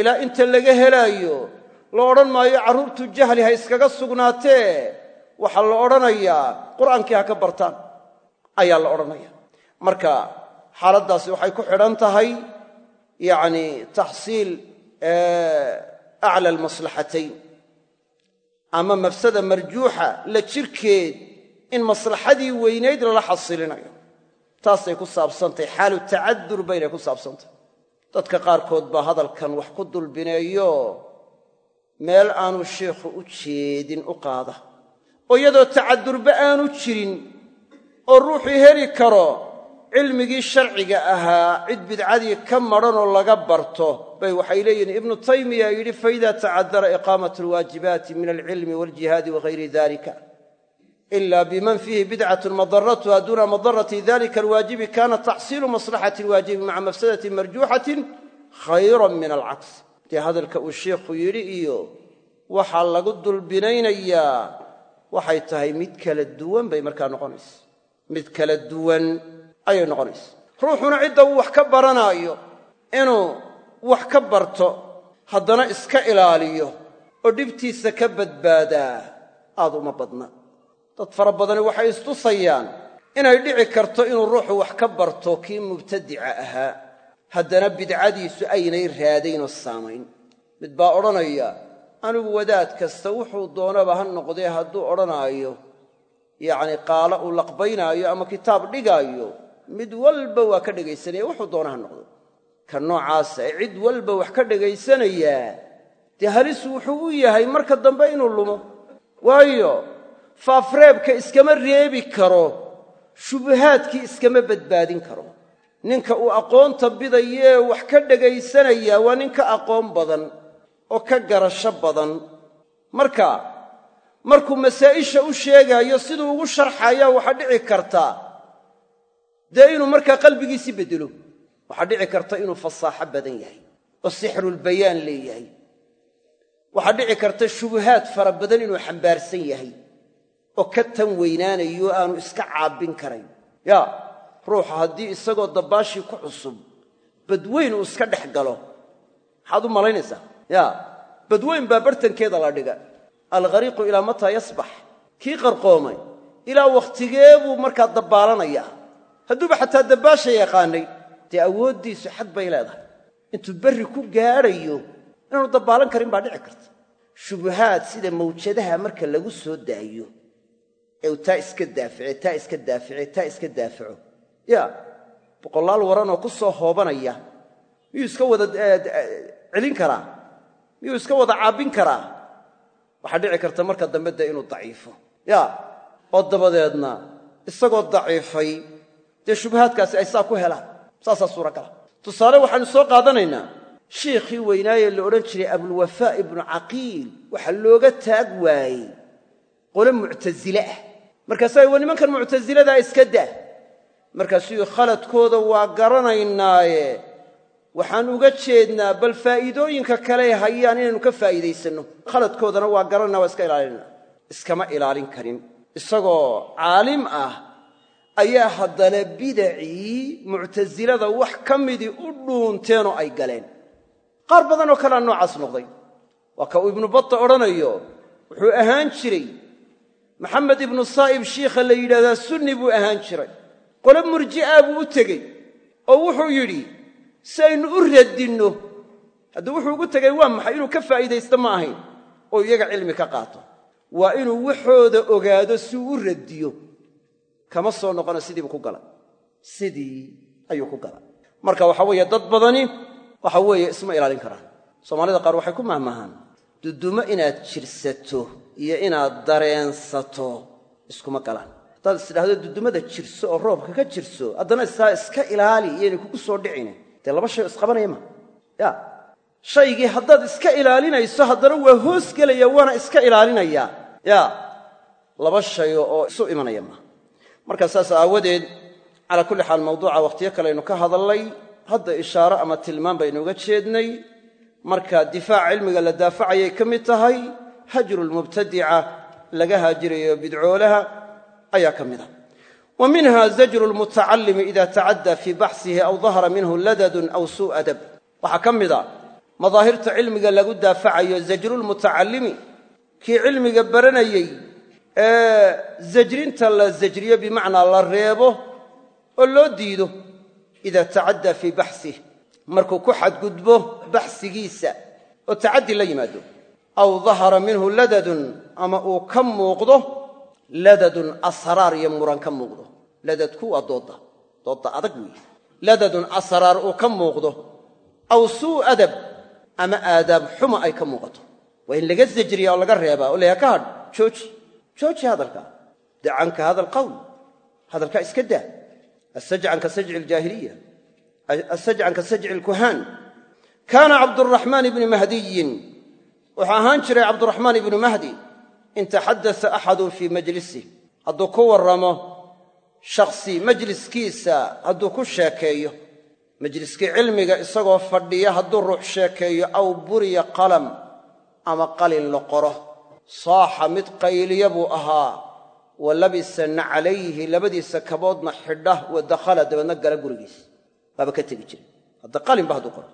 ilaa inta laga helaayo la odhan maayo carruurtu jahli ha iskaga sugnaatee? Waxaa la odhanayaa qur'aankii ha ka bartaan ayaa la odhanaya. Marka xaaladdaasi waxay ku xidhan tahay yacni taxsiil acla almaslaxatayn. Ama mafsada marjuuxa la jirkeed in maslaxadii weynayd lala xasilinayo. Taasay ku saabsantahy xaalu tacadur baynay ku saabsantahy dadka qaarkood baa hadalkan wax ku dulbineeyo. Meel aanu sheikhu u jeedin u qaada. Oo iyadoo tacadurba aanu jirin oo ruuxuu heli karo cilmigii sharciga ahaa cid bidcadii ka madhanoo laga barto bay waxay leeyihiin ibnu taymiya yidhi faida tacadara iqaamat alwaajibaati min alcilmi waljihaadi wagayri dalika ila biman fiihi bidcatun madaratuha duna madarati dalika alwaajibi kana taxsiilu maslaxati alwaajibi maca mafsadati marjuuxatin khayran min alcaks dee hadalka uu sheikhu yidhi iyo waxaa lagu dulbinaynayaa waxay tahay mid kala duwan bay markaa noqonaysa mid kala duwan ayay noqonaysa ruuxuna cidda uu wax ka baranaayo inuu wax ka barto haddana iska ilaaliyo oo dhibtiisa ka badbaadaa aad uma badna dad fara badani waxay istusayaan inay dhici karto inuu ruuxu wax ka barto kii mubtadica ahaa haddana bidcadiisu aynay raadaynoo saamayn. Mid baa odhanaya anigu wadaad kasta wuxuu doonaba ha noqdee hadduu odhanaayo yacni qaalo uu laqbaynaayo ama kitaab dhigaayo mid walba waa ka dhegaysanaya wuxuu doona ha noqdo. Ka noocaasa ee cid walba wax ka dhegaysanayaa dee halis wuxuu u yahay marka dambe inuu lumo. Waayo faafreebka iskama reebi karo shubahaadkii iskama badbaadin karo. Ninka uu aqoonta bidayee wax ka dhegaysanaya waa nin ka aqoon badan oo ka garasho badan. Marka markuu masaa'isha u sheegaayo siduu ugu sharxayaa waxaa dhici karta dee inuu markaa qalbigiisii beddelo waxaa dhici karta inuu fasaaxo badan yahay oo sixrulbayaan leeyahay. Waxaa dhici karta shubahaad fara badan inuu xambaarsan yahay oo ka tan weynaanayo aanu iska caabbin karayn. Yaa ruuxa haddii isagoo dabbaashii ku cusub badweyn uu iska dhex galo maxaad u malaynaysaa? Yaa badweyn baa bartankeeda la dhiga. Alghariiqu ilaa mataa yasbax kii qarqoomay ilaa wakhtigee buu markaa dabbaalanayaa hadduuba xataa dabbaasha yaqaanay dee awooddiisu xad bay leedahay. Intuu berri ku gaadhayo inaanu dabbaalan karin baa dhici karta. Shubahaad sida mawjadaha marka lagu soo daayo ee taa iska daafice taa iska daafice taa iska daafaco yaa boqolaal waranoo ku soo hoobanaya miyuu iska wada celin karaa? Miyuu iska wada caabbin karaa? Waxaa dhici karta marka dambe dee inuu daciifo. Yaa oo dabadeedna isagoo daciifay dee shubahaadkaasi ay saa ku helaan. Saasaa suuragala. Tusaale waxaanu soo qaadanaynaa shiikhii weynaaye la odhan jiray abulwafaa ibnu caqiil waxaa looga taag waayey qole muctasile ah markaasaa wa nimankan muctasiladaa iska daa. Markaasuu khaladkooda waa garanaynaaye. Waxaan uga jeednaa bal faa'iidooyinka kaley hayaan inaynu ka faa'iidaysanno khaladkoodana waa garanayna waa iska ilaalinaa iskama ilaalin karin. Isagoo caalim ah ayaa haddana bidacii muctasilada wax ka midii u dhuunteenoo ay galeen. Qaar badan oo kalea noocaas noqday. Waa ka uu ibnu bata odhanayo wuxuu ahaan jiray maxamed ibnu saa'ib shiikha la yidhahdaa sunni buu ahaan jiray. Qole murji'a buu u tegey oo wuxuu yidhi si aynu u radinno haddii wuxuu ugu tegay waa maxay? Inuu ka faa'iidaysto ma ahayn oo iyaga cilmi ka qaato. Waa inuu waxooda ogaado si uu u radiyo kama soo noqona sidiibu ku gala sidii ayuu ku gala marka waxa weeye dad badani waxa weeye isma ilaalin karaan. Soomaalida qaar waxay ku mahmahaan. Dudumo inaad jirsato iyo inaad dareensato iskuma galaan. Haddaad isdhahdo dudumada jirso oo roobka ka jirso haddana istaa iska ilaali iyoynay kugu soo dhicine. Dee laba shay isqabanaya ma? Ya. Shaygii haddaad iska ilaalinayso haddana waa hoos gelaya waana iska ilaalinayaa ya. Laba shay oo isu imanaya ma? Markaa saas aawadeed calaa kulli xaal mawduuca wakhtiyo kaleaynu ka hadallay. Hadda ishaaro ama tilmaan baynu uga jeednay. Marka difaac cilmiga la daafacayay ka mid tahay hajrulmubtadica laga haajirayo bidcoolaha ayaa ka mid a. Wa minha zajru lmutacallimi ida tacaddaa fii baxsihi aw dahara minhu ladadun aw suu adab. Waxaa ka mid a madaahirta cilmiga lagu daafacayo zajrulmutacallimi kii cilmiga baranayey ee zajrinta la zajriyo bimacnaa la reebo oo loo diido ida tacaddaa fii baxsih markuu ku xadgudbo baxsigiisa oo tacaddi la yimaado aw dahara minhu ladadun ama uu ka muuqdo ladadun asraar iyo muran ka muuqdo. Ladadku waa doodda. Doodda adag weeye. Ladadun asraar uu ka muuqdo. Aw suu adab ama aadaab xuma ay ka muuqato. Waa in laga zajriya oo laga reebaa oo layaha ka hadh jooji. Jooji hadalkaa da canka hada alqawl hadalkaa iska daa. Asajcan ka sajci aljaahiliya asajcan ka sajci alkuhaan kaana cabduraxmaan ibni mahdiyin wuxuu ahaan jiray cabduraxmaan ibnu mahdi in taxadasa axadun fii majlisih hadduu ku warramo shakhsi majliskiisa hadduu ku sheekeeyo majliskii cilmiga isagoo fadhiya hadduu ruux sheekeeyo aw buriya qalam ama qalin la qoro saaxa mid qayliya buu ahaa wa labisa naclayhi labadiisa kaboodna xidha wa dakhala dabeedna gala gurigiisa waaba ka tegi jiray. Hadda qalinba hadduu qoro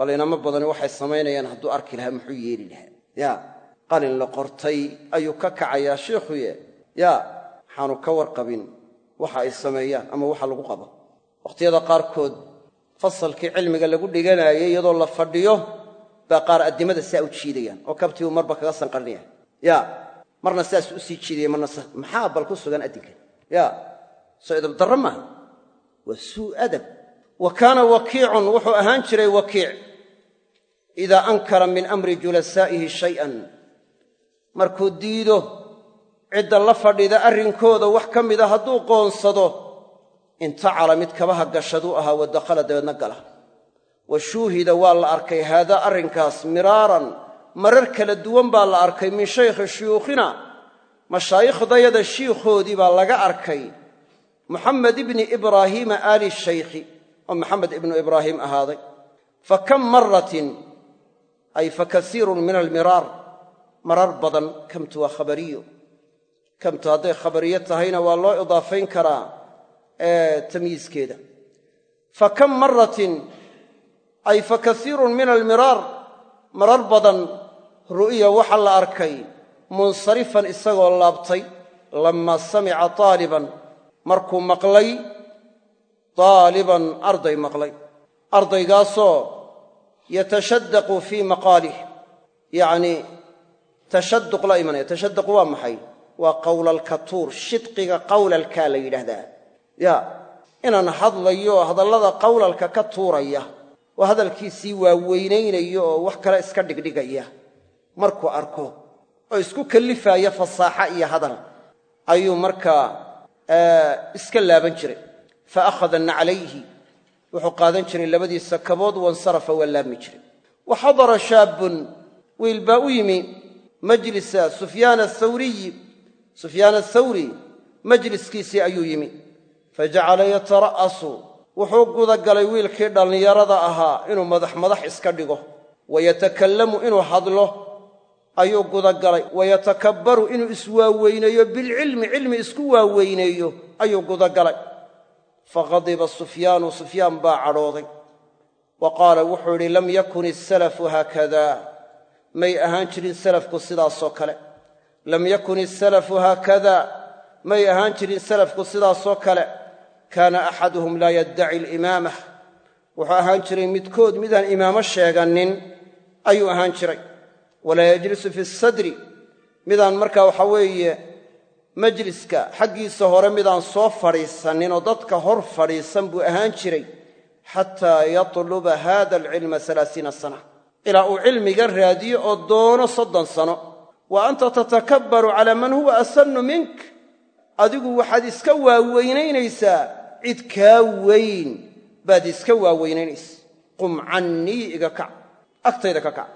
bal inamo badani waxay samaynayaan hadduu arki lahaa muxuu yeeli lahaa. Ya qalin la qortay ayuu ka kacayaa shiikhuye ya waxaanu ka warqabin waxa ay sameeyaan ama waxa lagu qabo. Wakhtiyada qaarkood fasalkii cilmiga lagu dhiganaayay iyadoo la fadhiyo baa qaar addimada saa u jiidayaan oo kabtiibu marba kaga sanqarnaya ya marna saas u sii jiidaya marna maxaa bal ku sugan addinkan ya soo idabdarro maaha? Waa suu adab. Wa kaana wakiicun wuxuu ahaan jiray wakiic idaa ankara min amri julasaa'ihi shay'an markuu diido cidda la fadhida arrinkooda wax ka mida hadduu qoonsado intacala mid kabaha gashaduu ahaa wa dabeedna gala. Wa shuuhida waa la arkay haadaa arrinkaas miraaran marar kala duwan baa la arkay min shaykhi shuyuukhina mashaaikhdayada shiikhoodii baa laga arkay muxamed ibni ibraahiima aali shaykhi oo maxamed ibnu ibraahiim ahaaday. Fa kam maratin ay fa kasiirun min almiraar. Marar badan kamtu waa khabariyo. Kamtu hadday khabariyo tahayna waa loo idaafayn karaa tamyiiskeeda fa kam maratin ay fa kasiirun min almiraar. Marar badan ru'ya waxa la arkay munsarifan isagoo laabtay lammaa samica taaliban. Markuu maqlay taaliban arday maqlay. Ardaygaasoo yatashadaqu fii maqaalih yacnii tashaduq la imanaya tashaduq waa maxay waa qowlalkatuur shidqiga qowlalkaa la yidhaahdaa ya inaan hadlayo hadallada qowlalka ka tuuraya oo hadalkiisii waaweynaynaya oo wax kale iska dhigdhigaya markuu arko oo isku kallifaaya fasaaxa iyo hadal ayuu markaa iska laaban jiray fa akhada naclayhi wuxuu qaadan jiray labadiisa kabood wansarafa waa laabmi jiray. Wa xadara shaabun wiil baa u yimi majlisa sufyaana athawriyi sufyaan athawri majliskiisii ayuu yimi. Fajacala yatara'asu wuxuu gudagalay wiilkii dhallinyarada ahaa inuu madax madax iska dhigo. Wa yatakallamu inuu hadlo ayuu gudagalay. Wa yatakabbaru inuu iswaaweyneeyo bilcilmi cilmi isku waaweyneeyo ayuu gudagalay faqadiba sufyaanu sufyaan baa cadhooday wa qaala wuxuu idhi lam yakun isalafu haakada may ahaan jirin salafku sidaasoo kale lam yakun isalafu haakada may ahaan jirin salafku sidaasoo kale kaana axaduhum laa yaddaci alimaamah wuxuu ahaan jiray midkood midaan imaamo sheegannin ayuu ahaan jiray walaa yajlisu fi sadri midaan markaa waxa weeye majliska xaggiisa hore midaan soo fadhiisannin oo dadka hor fadhiisan buu ahaan jiray xataa yatluba hada alcilma alaasiina sana. Ilaa uu cilmiga raadiyo oo doono soddon sano. Wa anta tatakabbaru calaa man huwa asannu mink? Adigu waxaad iska waaweynaynaysaa cid kaa weyn baad iska waaweynaynaysa qum cannii iga kac. Agtayda ka kac.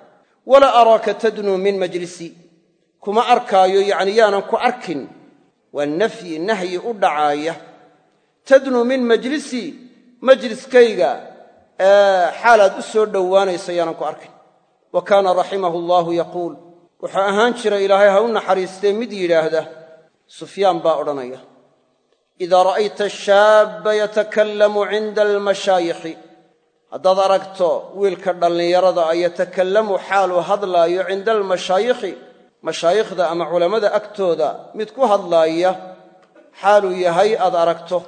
Walaa araaka tadnuu min majlisii kuma arkaayo yacni yaanan ku arkin waa nafyi nahyi u dhacaaya. Tadnuu min majlisii majliskayga xaalaad u soo dhowaanaysa yaanan ku arkin. Wa kaana raximahu allaahu yaquul. Wuxuu ahaan jira ilaahay ha u naxariistee mid yidhaahda sufyaan baa odhanaya. Idaa ra'ayta shaabba yatakallamu cinda almashaayikhi. Haddaad aragto wiilka dhallinyarada a yatakallamu xaaluu hadlaayo cinda almashaayikhi mashaayikhda ama culammada agtooda mid ku hadlaaya xaaluu yahay aad aragto.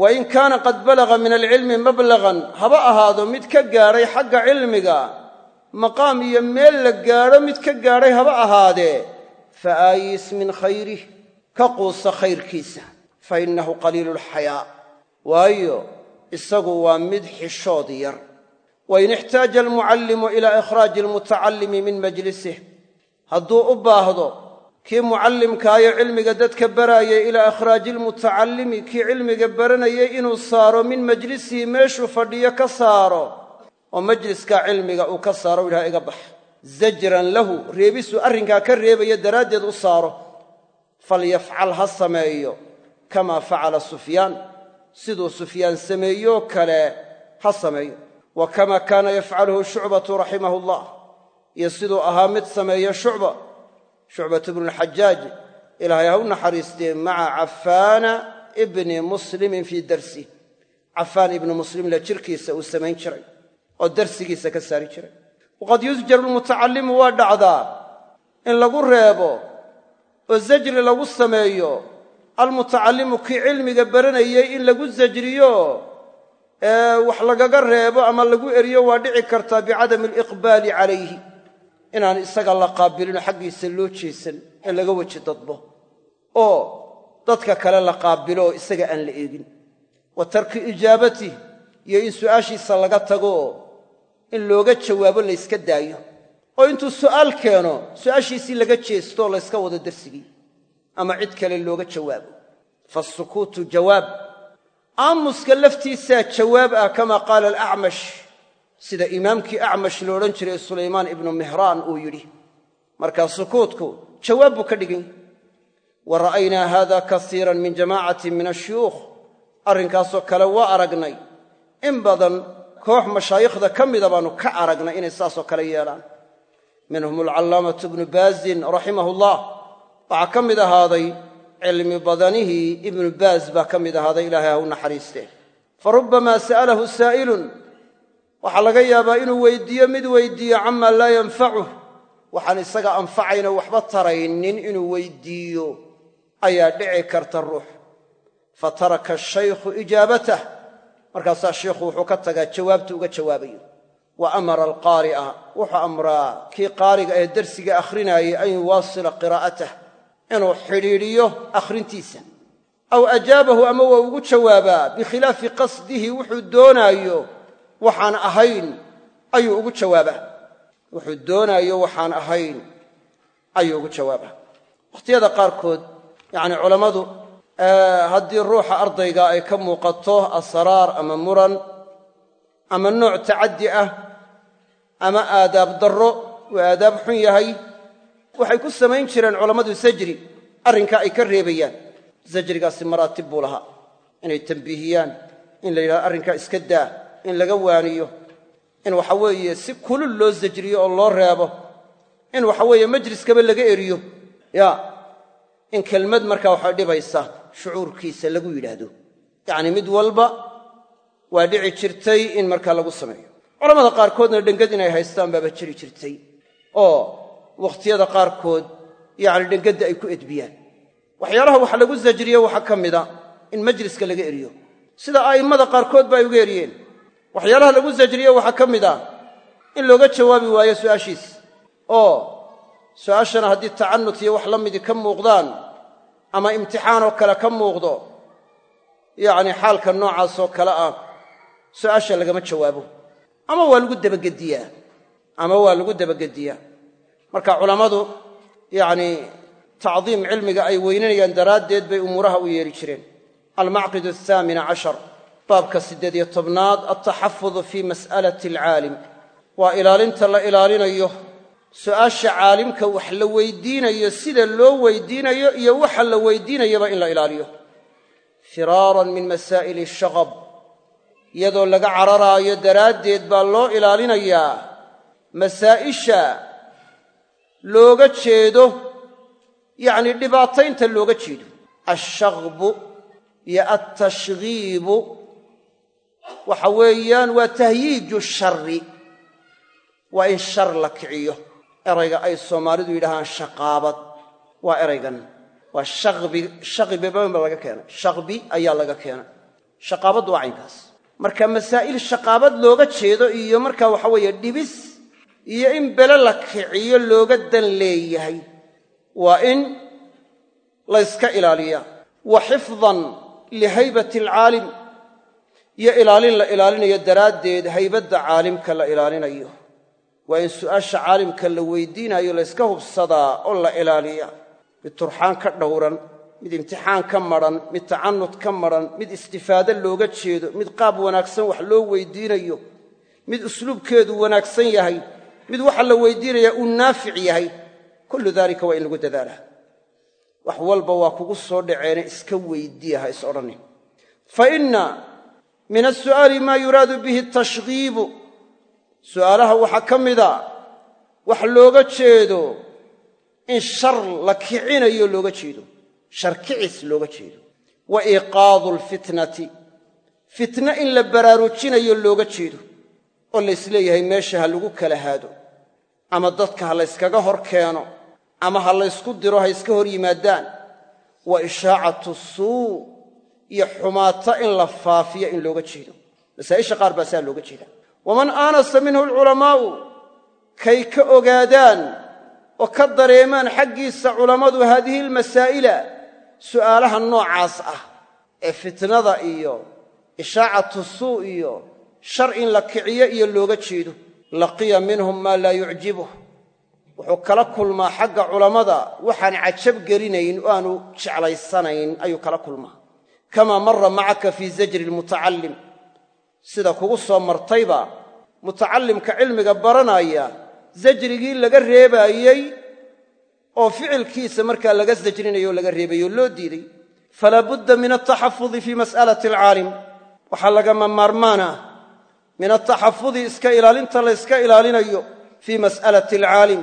Wa in kaana qad balaga min alcilmi mablagan haba ahaado mid ka gaadhay xagga cilmiga maqaam iyo meel la gaadho mid ka gaadhay haba ahaadee fa aayis min khayrih ka quusa khayrkiisa fa innahu qaliilu lxayaa waayo isagu waa mid xishood yar. Wain ixtaaja almucallimu ilaa ikhraaji almutacallimi min majlisih hadduu u baahdo kii mucallimkaayo cilmiga dadka baraayay ilaa ikhraaji almutacallimi kii cilmiga baranayay inuu saaro min majlisihi meeshuu fadhiyo ka saaro oo majliskaa cilmiga uu ka saaro u yidhaha iga bax. Zajran lahu reebisuu arrinkaa ka reebaya daraaddeed u saaro. Falyafcal ha sameeyo kamaa facala sufyaan. Siduu sufyaan sameeyoo kale ha sameeyo. Wa kamaa kaana yafcaluhu shucbatu raximahu allah iyo siduu ahaa mid sameeya shucba shucbatu bnulxajaaj ilaahay ha u naxariistee maca cafaana ibni muslimin fii darsi. Cafaan ibni muslimla jirkiisa uu samayn jiray oo darsigiisa ka saari jiray. Waqad yusjaru lmutacallimu waa dhacdaa in lagu reebo oo zajri lagu sameeyo. Almutacallimu kii cilmiga baranayey in lagu zajriyo ee wax lagaga reebo ama lagu eriyo waa dhici kartaa bicadami aliqbaali calayhi inaan isaga la qaabilino xaggiisa loo jeesan ee laga weji dadbo oo dadka kale la qaabilo oo isaga aan la eegin. Wa tarki ijaabatih iyo in su'aashiisa laga tago in looga jawaabo layska daayo oo intuu su'aal keeno su'aashiisii laga jeestooo layska wado darsigii ama cid kale looga jawaabo. Faasukuutu jawaab. Aamuska laftiisaa jawaab ah kama qaala alacmash sida imaamkii acmash lo odhan jiray sulaymaan ibnu mihraan uu yidhi. Markaa sukuutku jawaab buu ka dhigan wa ra'aynaa haada kasiiran min jamaacatin min ashuyuukh arrinkaasoo kale waa aragnay. In badan koox mashaayikhda ka mida baannu ka aragnay inay saasoo kale yeelaan. Minhum alcallaamatu ibnu baazin raximahu llah waxaa ka mid ahaaday cilmi badanihii ibnu baaz baa ka mid ahaaday ilaahay ha u naxariistee. Fa sa'alahu saa'ilun waxaa laga yaabaa inuu weyddiiyo mid weyddiiyo camaa laa yanfacuh waxaan isaga anfacayno waxba taraynin inuu weyddiiyo ayaa dhici karta ruux. Fa taraka ashaykhu ijaabatah markaasaa sheikhu wuxuu ka tagaa jawaabta uga jawaabayo. Wa amara alqaari'a. Wuxuu amraa kii qaariga ee dersiga akhrinayay an yuwaasila qiraa'atah inuu xidhiidhiyo akhrintiisa. Aw ajaabahu ama waa ugu jawaabaa bikhilaafi qasdihi wuxuu doonaayo waxaan ahayn ayuu ugu jawaabaa wuxuu doonaayo waxaan ahayn ayuu ugu jawaabaa wakhtiyada qaarkood yacni culammadu haddii ruuxa ardayga ay ka muuqato asraar ama muran ama nooc tacaddi ah ama aadaab darro uu aadaab xun yahay waxay ku samayn jireen culammadu sajri arrinkaa ay ka reebayaan. Sajrigaasi maraatib buu lahaa inay tambiihiyaan in la yidhahdo arrinkaa iska daa in laga waaniyo in waxa weeye si kulul loo sajriyo oo loo reebo in waxa weeye majliskaba laga eriyo. Ya in kelmad markaa waxa dhibaysa shucuurkiisa lagu yidhaahdo. Yacni mid walba waa dhici jirtay in markaa lagu sameeyo. Culamada qaarkoodna dhengad inay haystaan baaba jiri jirtay. Oo wakhtiyada qaarkood yacni dhengadda ay ku edbiyaan. Waxyaalaha wax lagu sajriyo waxaa ka mida in majliska laga eriyo. Sida a'immada qaarkood ba ay uga eriyeen waxyaalaha lagu sajriyo waxaa ka mid ah in looga jawaabi waayo su'aashiis. Oo su'aashana haddii tacanut iyo wax la midii ka muuqdaan ama imtixaanoo kale ka muuqdo yacni xaalka noocaasoo kale ah su'aasha lagama jawaabo. Ama waa lagu dabagediyaa ama waa lagu dabagediyaa. Marka culammadu yacni tacdiim cilmiga ay weynanayaan daraaddeed bay umuuraha u yeeli jireen. Almacqid ahaamina cashar baabka siddeed iyo tobnaad altaxafudu fii mas'alati alcaalim. Waa ilaalinta la ilaalinayo su'aasha caalimka wax la weydiinayo sida loo weydiinayo iyo waxa la weydiinayaba in la ilaaliyo. Firaaran min masaa'ili shaqab. Iyadoo laga cararaayo daraaddeed baa loo ilaalinayaa. Masaa'isha looga jeedo yacni dhibaataynta looga jeedo. Alshaqbu iyo altashghiibu waxa weeyaan waa tahyiiju shari waa in shar la kiciyo. Erayga ay soomaalidu yidhahaan shaqaabad. Waa eraygan. Waa shaqbi shaqbiba laga keenay shaqbi ayaa laga keenay shaqaabaddu waa caynkaas. Marka masaa'il shaqaabad looga jeedo iyo marka waxa weeye dhibis iyo in bele la kiciyo looga dan leeyahay waa in layska ilaaliyaa. Wa xifdan lihaybati alcaalim iyo ilaalin la ilaalinayo daraaddeed haybadda caalimka la ilaalinayo. Waa in su'aasha caalimka la weydiinayo layska hubsadaa oo la ilaaliya mid turxaan ka dhowran mid imtixaan ka madran mid tacanud ka madran mid istifaade looga jeedo mid qaab wanaagsan wax loo weydiinayo mid usluubkeedu wanaagsan yahay mid waxa la weydiinayaa uu naafic yahay. Kullu daalika waa in lagu dadaalaa. Wax walba waa kugu soo dhaceene iska weydiya ha is odhanin min asu'aali maa yuraadu bihi tashghiibu. Su'aalaha waxaa ka mida wax looga jeedo in shar la kicinayo looga jeedo shar kicis looga jeedo. Wa iiqaadu alfitnati fitne in la baraarujinayo looga jeedo oo laysleeyahay meesha ha lagu kala haado ama dadka ha layskaga hor keeno ama ha laysku diro ha iska hor yimaadaan. Wa ishaacatu suu iyo xumaato in la faafiyo in looga jeedo. Masaa'isha qaar baa saa looga jeeda waman aanasa minhu alculamaa'u kay ka ogaadaan oo ka dareemaan xaggiisa culammadu haadihi almasaa'ila su'aalaha noocaas ah ee fitnada iyo ishaacatu suu iyo shar in la kiciyo iyo looga jeedo laqiya minhum maa laa yucjibuh wuxuu kala kulmaa xagga culammada waxaan cajab gelinayn oo aanu jeclaysanayn ayuu kala kulmaa kamaa marra macaka fii zajri lmutacallim. Sida kugu soo martayba mutacallimka cilmiga baranaya zajrigii laga reebaayey oo ficilkiisa markaa laga sajrinayo o laga reebayo o loo diiday. Falaa budda min altaxafudi fii mas'alati alcaalim. Waxaa lagama maarmaana min altaxafudi iska ilaalinta layska ilaalinayo fii mas'alati alcaalim.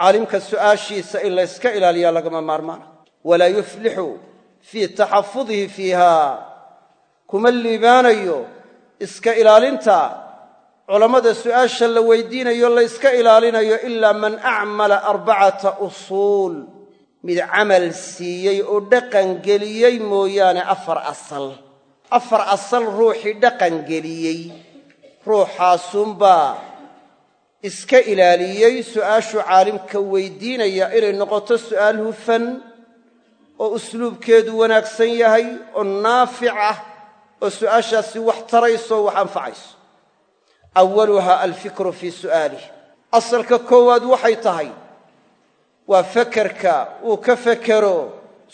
Caalimka su'aashiisa in layska ilaaliyaa lagama maarmaana walaa yuflixu fii taxafudihi fiiha kuma liibaanayo iska ilaalinta. Culammada su'aasha la weydiinayo layska ilaalinayo ilaa man acmala arbacata usuul. Mid camal siiyey oo dhaqangeliyey mooyaane afar asal. Afar asal ruuxii dhaqangeliyey ruuxaasunbaa iska ilaaliyey. Su'aashuu caalimka weydiinaya inay noqoto su'aal hufan oo usluubkeedu wanaagsan yahay oo naafic ah oo su'aashaasi wax tarayso wax anfacayso. Awaluha alfikru fii su'aalih. Asalka koowaad waxay tahay waa fekerka uu ka fekero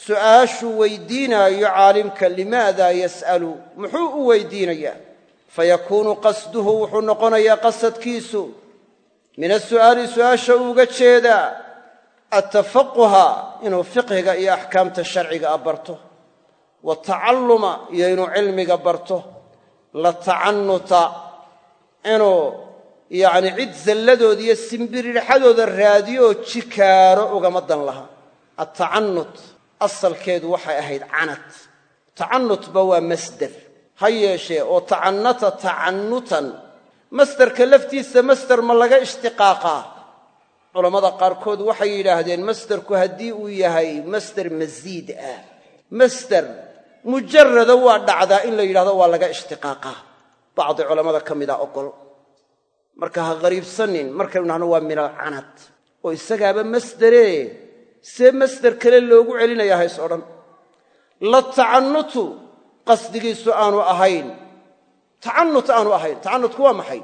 su'aashuu weydiinaayo caalimka limaada yas'alu? Muxuu u weydiinayaa? Fayakuunu qasduhu wuxuu noqonayaa qasadkiisu. Min asu'aali su'aasha uuga jeedaa attafaquha inuu fiqhiga iyo axkaamta sharciga a barto watacalluma iyo inuu cilmiga barto la tacannuta inuu yacni cid zalladooda iyo simbirirxadooda raadiyo oo jikaaro ugama dan laha attacannut asalkeedu waxay ahayd canat tacannutba waa masder ha yeeshee oo tacannata tacannutan masderka laftiisa masder ma laga ishtiqaaqaa culammada qaarkood waxay yidhaahdeen masderku haddii uu yahay masder masiid ah masder mujarada waa dhacdaa in la yidhahdo waa laga ishtiqaaqaa bacdi culammada ka mida ogol marka ha qariibsanin markaynu nahno waa min alcanad oo isagaaba masderee see masder kale loogu celinaya hays odhan. La tacannutu qasdigiisu aanu ahayn. Tacannut aanu ahayn. Tacannutku waa maxay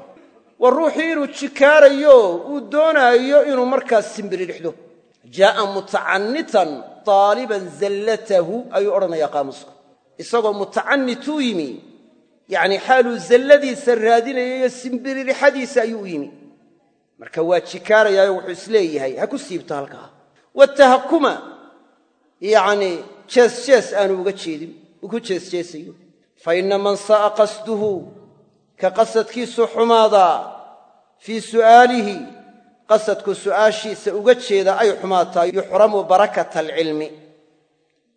waa ruuxii inuu jikaarayo uu doonaayo inuu markaas simbiririxdo jaa'a mutacanitan taaliban zallatahu ayuu odhanayaa qaamusku isagoo mutacanituu yimi yacni xaaluu zalladiisa raadinayo iyo simbiririxadiisa ayuu u yimi. Marka waa jikaarayaayo wuxuu is leeyahay ha ku siibto halkaa. Watahakuma yacni jees jees aanu uga jeedin uu ku jeesjeesayo fa inna man sa'a qasduhu ka qasadkiisu xumaadaa fii su'aalihi qasadku su'aashiisa uga jeeda ay xumaataa yuxramu barakata alcilmi.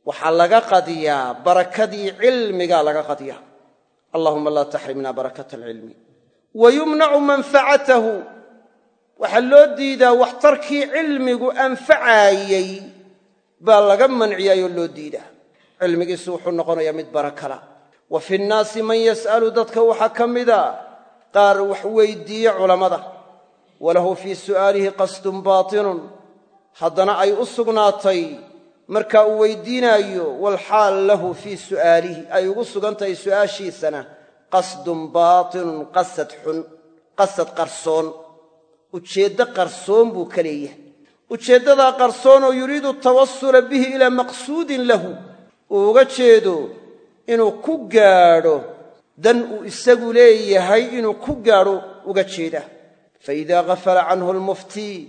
Waxaa laga qadiyaa barakadii cilmigaa laga qadiyaa. Allahuma laa taxrimna barakata alcilmi. Wa yumnacu manfacatahu waxaa loo diidaa waxtarkii cilmigu anfacaayey baa laga manciyaayoo loo diidaa. Cilmigiisu wuxuu noqonayaa mid barakala. Wa fi nnaasi man yas'alu dadka waxaa ka mida qaar wax weyddiiye culammada. Walahu fii su'aalihi qasdun baatinun. Haddana ay u sugnaatay markaa uu weyddiinaayo walxaal lahu fii su'aalihi. Ay ugu sugan tahay su'aashiisana qasdun baatinun qasad xun qasad qarsoon. Ujeeddo qarsoon buu ka leeyahay. Ujeeddadaa qarsoon oo yuriidu tawasula bihi ilaa maqsuudin lahu. Uu uga jeedo inuu ku gaadho dan uu isagu leeyahay inuu ku gaadho uga jeeda. Fa idaa ghafala canhu almuftii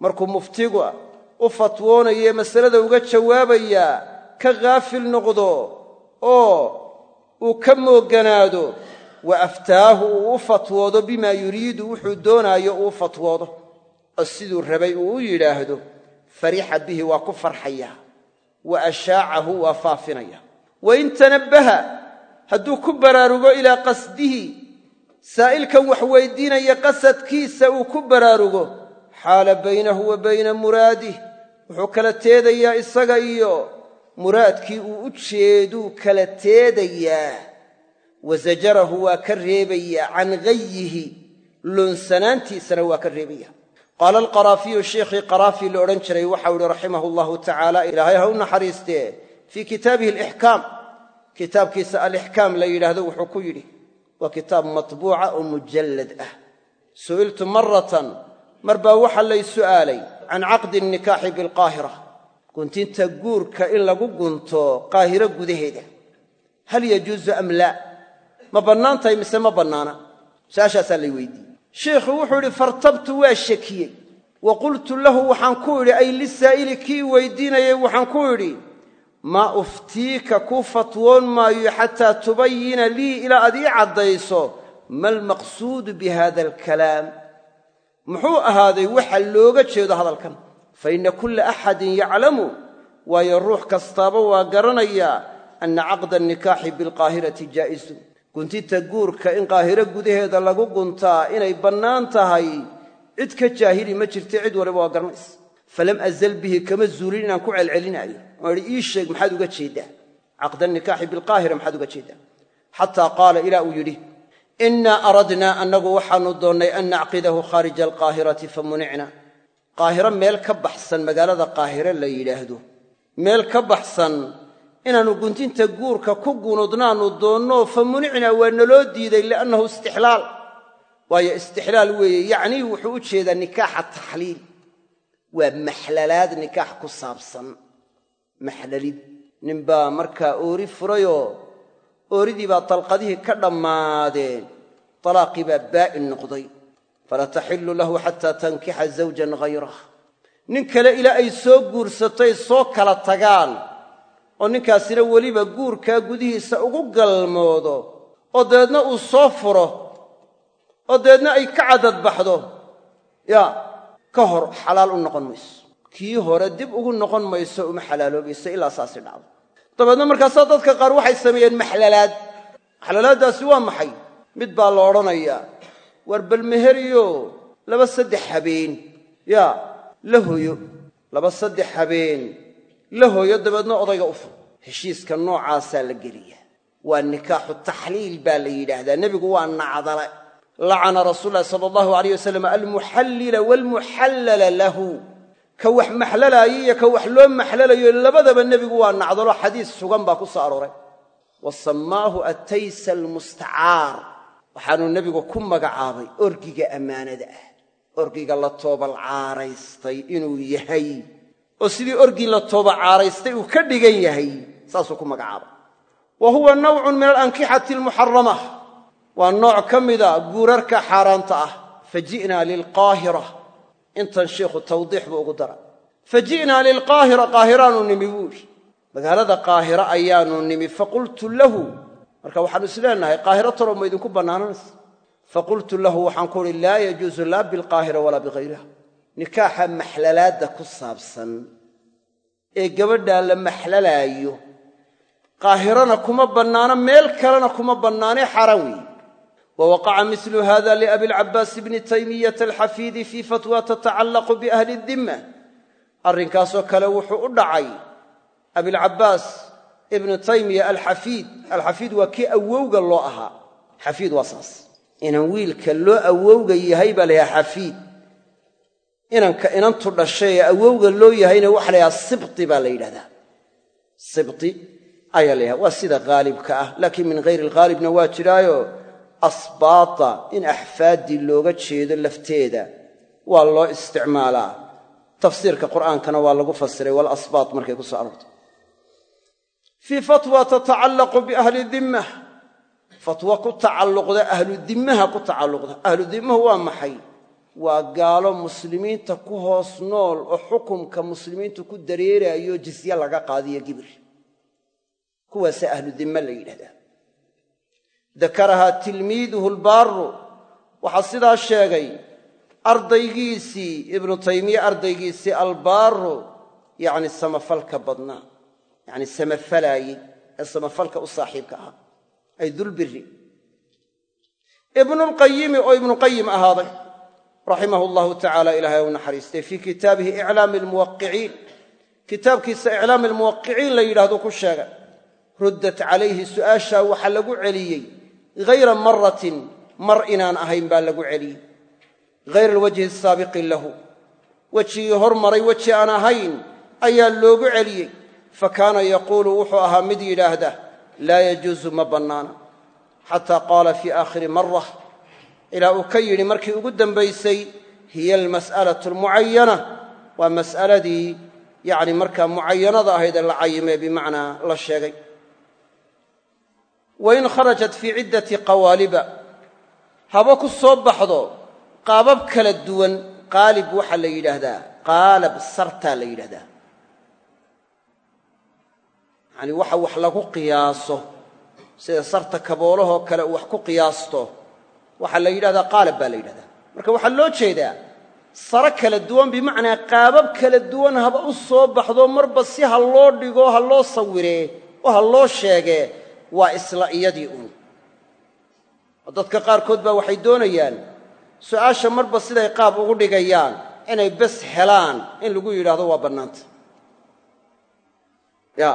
markuu muftiga u fatwoonaye masalada uga jawaabayaa ka ghaafil noqdo oo uu ka moogganaado wa aftaahu uu u fatwoodo bimaa yuriidu wuxuu doonaayo uu fatwoodo. Oo siduu rabay uu u yidhaahdo farixa bihi waa ku farxaya wa ashaacahu waa faafinaya. Wain tanabbaha hadduu ku baraarugo ilaa qasdihi saa'ilkan wax weydiinaya qasadkiisa uu ku baraarugo xaala baynahu wa bayna muraadih wuxuu kala teedayaa isaga iyo muraadkii uu u jeeduu kala teedayaa. Wa zajarahu waa ka reebayaa can gayihi loonsanaantiisana waa ka reebaya qaala alqaraafiyu sheikhii qaraafi la odhan jiray waxau ihi raximahu allahu tacaala ilaahay ha u naxariistee fii kitaabihi alixkaam kitaabkiisa alixkaam la yidhaahdo wuxuu ku yidhi waa kitaab matbuuca oo mujallad ah. Su'iltu maratan mar baa waxaa lay su'aalay can caqdi nnikaaxi bilqaahira. Guntinta guurka in lagu gunto qaahiro gudaheeda. Hal yajuusu am laa ma bannaan tahay mise ma bannaana? Su'aashaasaa lay weydiiyey. Sheikhu wuxuu idhi fartabtu waa shakiyey wa qultu lahu waxaan ku idhi ay lisaa'ili kii weydiinayay waxaan ku idhi maa uftiika kuu fatwoon maayo xataa tubayina lii ilaa ad ii caddayso ma almaqsuudu bi hada alkalaam? Muxuu ahaaday waxa looga jeedo hadalkan. Fa inna kulla axadin yaclamu waayo ruux kastaaba waa garanayaa anna caqda annikaaxi bilqaahirati jaa'isun guntinta guurka in qaahiro gudaheeda lagu guntaa inay bannaan tahay cid ka jaahili ma jirta cid waliba waa garanaysa falam azal bihi kama zuulin inaan ku celcelinaayo oan idhi ii sheeg maxaad uga jeeddaa caqda nikaaxi bilqaahira maxaad uga jeeddaa xataa qaala ilaa uu yidhi innaa aradnaa annagu waxaannu doonnay an nacqidahu khaarija alqaahirati fa municna. Qaahiro meel ka baxsan magaalada qaahire la yidhaahdo. Meel ka baxsan inaannu guntinta guurka ku gunudnaannu doonno fa municnaa waa naloo diiday liannahu istixlaal. Waayo istixlaal weeye yacnii wuxuu u jeedaa nikaaxa taxliil. Waa maxlalaad nikaax ku saabsan maxlalid ninbaa markaa oori furayoo ooridii baa dalqadihii ka dhammaadeen. Talaaqii baa baa'in noqday. Falaa taxillu lahu xataa tankixa zawjan hayrah nin kale ilaa ay soo guursatay soo kala tagaan. Oo ninkaasina weliba guurkaa gudihiisa ugu galmoodo. Oo dabeedna uu soo furo. Oo dabeedna ay ka cadadbaxdo yaa ka hor xalaal u noqon mayso kii hore dib ugu noqon mayso uma xalaaloobayso ilaa saasi dhacdo. Dabeedna markaasaa dadka qaar waxay sameeyeen maxlalaad. Maxlalaaddaasi waa maxay? Mid baa la odhanayaa war balmeheriyo laba saddex habeen. Yaa la hoyo laba saddex habeen. La hooyo dabeedna odayga u fur heshiiska noocaasaa la geliya waa nikaaxu taxliil baa la yidhaahdaa. Nebigu waa nacdale. Lacana rasuul lahi sala allahu alayh wasalam almuxallila waalmuxallala lahu ka wax maxlalaayo iyo ka wax loo maxlalayo labadaba nebigu waa nacdalo xadiis sugan baa ku soo arooray. Wa sammaahu ataysa almustacaar. Waxaanuu nebigu ku magacaabay orgiga ammaanada ah. Orgiga la toobal caaraystay inuu yahay. Oo sidii orgii la tooba caaraystay uu ka dhigan yahay saasuu ku magacaabay. Wa huwa nawcun min alankixati almuxarama waa nooc ka mida guurarka xaaraanta ah. Fa ji'naa lilqaahira intan sheikhu tawdiix buu ugu dara fa ji'naa lilqaahira qaahiraanu nimi buu idhi magaalada qaahira ayaanu nimi faqultu lahu. Marka waxaanu isleenahay qaahiro talow ma idinku bannaananaysa faqultu lahu waxaan ku uhi laa yajuusu laa bilqaahira walaa bikayriha nikaaxa maxlalaadda ku saabsan ee gabadhaa la maxlalaayo qaahirana kuma bannaano meel kalena kuma bannaanee xaaraan weeye wa waqaca mislu hada liabilcabaas bni taymiyata alxafiidi fii fatwa tatacallaqu biahli dimma arrinkaasoo kale wuxuu u dhacay abilcabaas ibnu taymiya alxafiid alxafiid waa kii awowga loo ahaa xafiid waa saas inaan wiilka loo awowga yahay baa la yhaha xafiid inanka inantu dhashay ee awowga loo yahayna waxa la yhaha sibti baa la yidhahdaa sibti ayaa la yhaha waa sida haalibka ah laakiin min hayri alghaalibna waa jiraayo asbaata in axfaaddii looga jeedo lafteeda waa loo isticmaalaa. Tafsiirka qur'aankana waa lagu fasiray walasbaat markay ku soo aroortay fii fatwa tatacallaqu biahli dimma. Fatwa ku tacalluqda ahlu ku tacalluqda. Ahlu waa maxay? Waa gaalo muslimiinta ku hoos nool oo xukumka muslimiintu ku dareerayo jisye laga qaadiyo gibir. Kuwaasa ahlu dimma la yidhahdaa dakarahaa tilmiiduhu lbaaru waxaa sidaa sheegay ardaygiisii ibnu taymiye ardaygiisii albaaru yacni samafalka badnaa yacni samafalaayey ee samafalka u saaxiibka ahaa ay dulbiri ibnulqayimi oo ibnuqayim ahaaday raximahu llahu tacaala ilaahay u naxariistay fii kitaabihi iclaami almuwaqiciin kitaabkiisa iclaami almuwaqiciin la yidhahdo ku sheegay ruddat calayhi su'aashaa waxaa lagu celiyey hayra maratin mar inaan ahayn baa lagu celiyey hayra alwajhi asaabiqi lahu wejigii hormaray weji aan ahayn ayaa loogu celiyey fa kaana yaquulu wuxuu ahaa mid yidhaahda laa yajuusu ma bannaana xataa qaala fii aakhiri marah ilaa uu ka yidhi markii ugu dambaysay hiya almas'alatu almucayana waa mas'aladii yacni markaa mucayanada ahayd ee la cayimee bimacnaa la sheegay wain kharajat fii ciddati qawaaliba. Haba ku soo baxdo qaabab kala duwan qaalib waxaa la yidhaahdaa qaalab sartaa la yidhahdaa yacani waxa wax lagu qiyaaso sida sarta kaboolahoo kale uu wax ku qiyaasto waxaa la yidhahdaa qaalab baa la yidhahdaa marka waxaa loo jeedaa saro kala duwan bimacnaa qaabab kala duwan haba u soo baxdo marba si ha loo dhigo ha loo sawiree oo ha loo sheegee waa isla iyadii uun. Oo dadka qaarkood baa waxay doonayaan su'aasha marba siday qaab ugu dhigayaan inay bes helaan in lagu yidhaahdo waa bannaanta. Ya.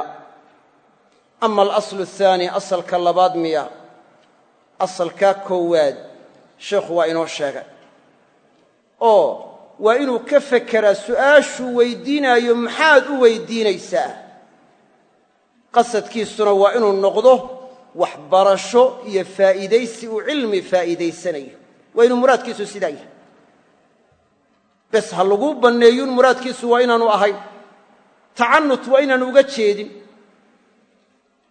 Ama alaslu athaani asalka labaad miya asalkaa koowaad sheekhu waa inoo sheegay. Oo waa inuu ka fekeraa su'aashuu weydiinaayo maxaad u weydiinaysaa qasadkiisuna waa inuu noqdo waxbarasho iyo faa'iidaysi uu cilmi faa'iidaysanayo. Waa inuu muraadkiisu sidaa yahay. Bes ha laguu banneeyuun muraadkiisu waa inaanu ahayn. Tacanut waa inaanu uga jeedin.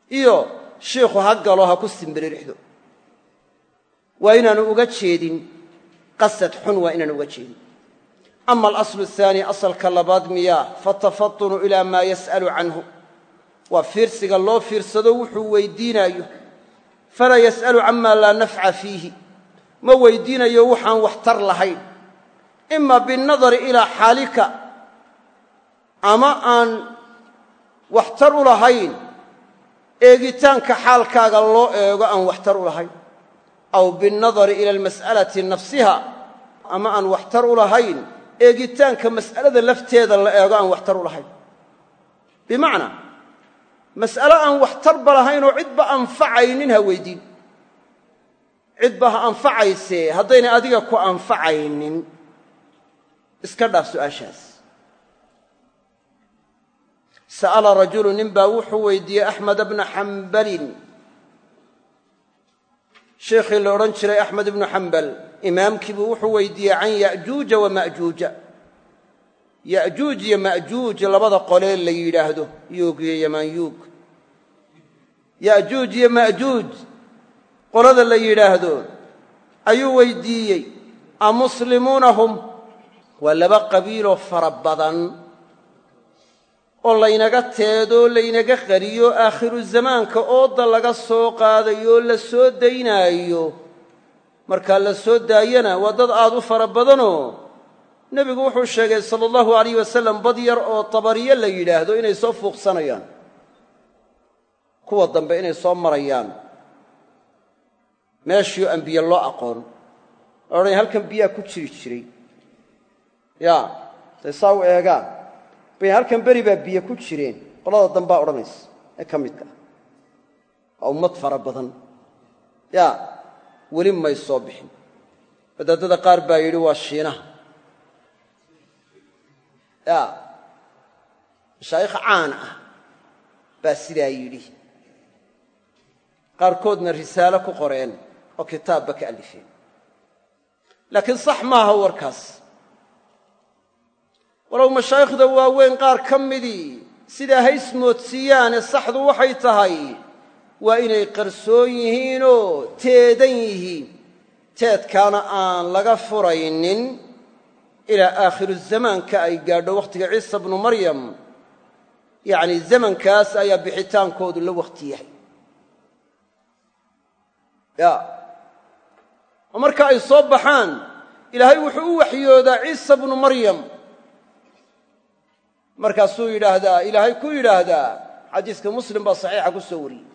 Iyo shiikhu ha galo ha ku simbiririxdo waa inaanu uga jeedin. Qasad xun waa inaanu uga jeedin. Ama alaslu athaani asalka labaad miyaa fatafatunu ilaa maa yas'alu canhu waa fiirsiga loo fiirsado wuxuu weydiinaayo falaa yas'alu camaa laa nafca fiihi. Ma weydiinayo waxaan waxtar lahayn. Ima binnadari ilaa xaalika ama aan waxtar u lahayn eegitaanka xaalkaaga loo eego aan waxtar u lahayn. Aw binnadari ila almas'alati nafsiha ama aan waxtar u lahayn eegitaanka mas'alada lafteeda la eego aan waxtar u lahayn. Bimacnaa mas'alo aan waxtarba lahaynoo cidba anfacaynin ha weyddiin cidba ha anfacaysee haddaynay adiga ku anfacaynin. Iska dhaaf su'aashaas. Sa'ala rajulu nin baa wuxuu weydiiyey axmed bna xambalin. Sheikhii la odhan jiray axmed ibnu xambal. Imaamkiibuu wuxuu weydiiyey can ya'juuja wa ma'juuja ya'juuj iyo ma'juuj labada qolee la yidhaahdo yuug iyo yamaanyuug ya'juuj iyo ma'juuj qolada la yidhaahdo ayuu weydiiyey amuslimuuna hum? Waa laba qabiiloo fara badan oo laynaga teedoo laynaga qariyo aakhiru zamaanka ooda laga soo qaadayo la soo daynaayo. Markaa la soo daayana waa dad aad u fara badanoo nebigu wuxuu sheegay sala allahu alayh wasalam bad yar oo tabariye la yidhaahdo inay soo fuuqsanayaan. Kuwa dambe inay soo marayaan. Meeshiio aan biyo loo aqoon. Odhanaya halkan biyaa ku jiri jiray. Ya say saa u eegaan bay halkan beri baa biyo ku jireen. Qolada dambaa odhanaysa ee ka midka ah waa ummad fara badan. Ya weli may soo bixin. Wadaadada qaar baa yidhi waa shiinaha mashaayikh caan ah baa sidaa yidhi qaarkoodna risaalo ku qoreen oo kitaabba ka alifeen laakiin sax maaha warkaas walow mashaayikhda waaweyn qaar ka midii sidaa ha ismoodsiiyaane saxdu waxay tahay waa inay qarsoon yihiinoo teedan yihiin teedkaana aan laga furaynin ilaa aakhiru zamaanka ay gaadho wakhtiga ciisa bnu maryam. Yacni zamankaas ayaa bixitaankoodu la wakhti yahay. Ya. Marka ay soo baxaan ilaahay wuxuu u waxyoodaa ciisa bnu maryam. Markaasuu yidhaahdaa ilaahay ku yidhaahdaa xadiiska muslim baa saxiixa ku soo wariyey.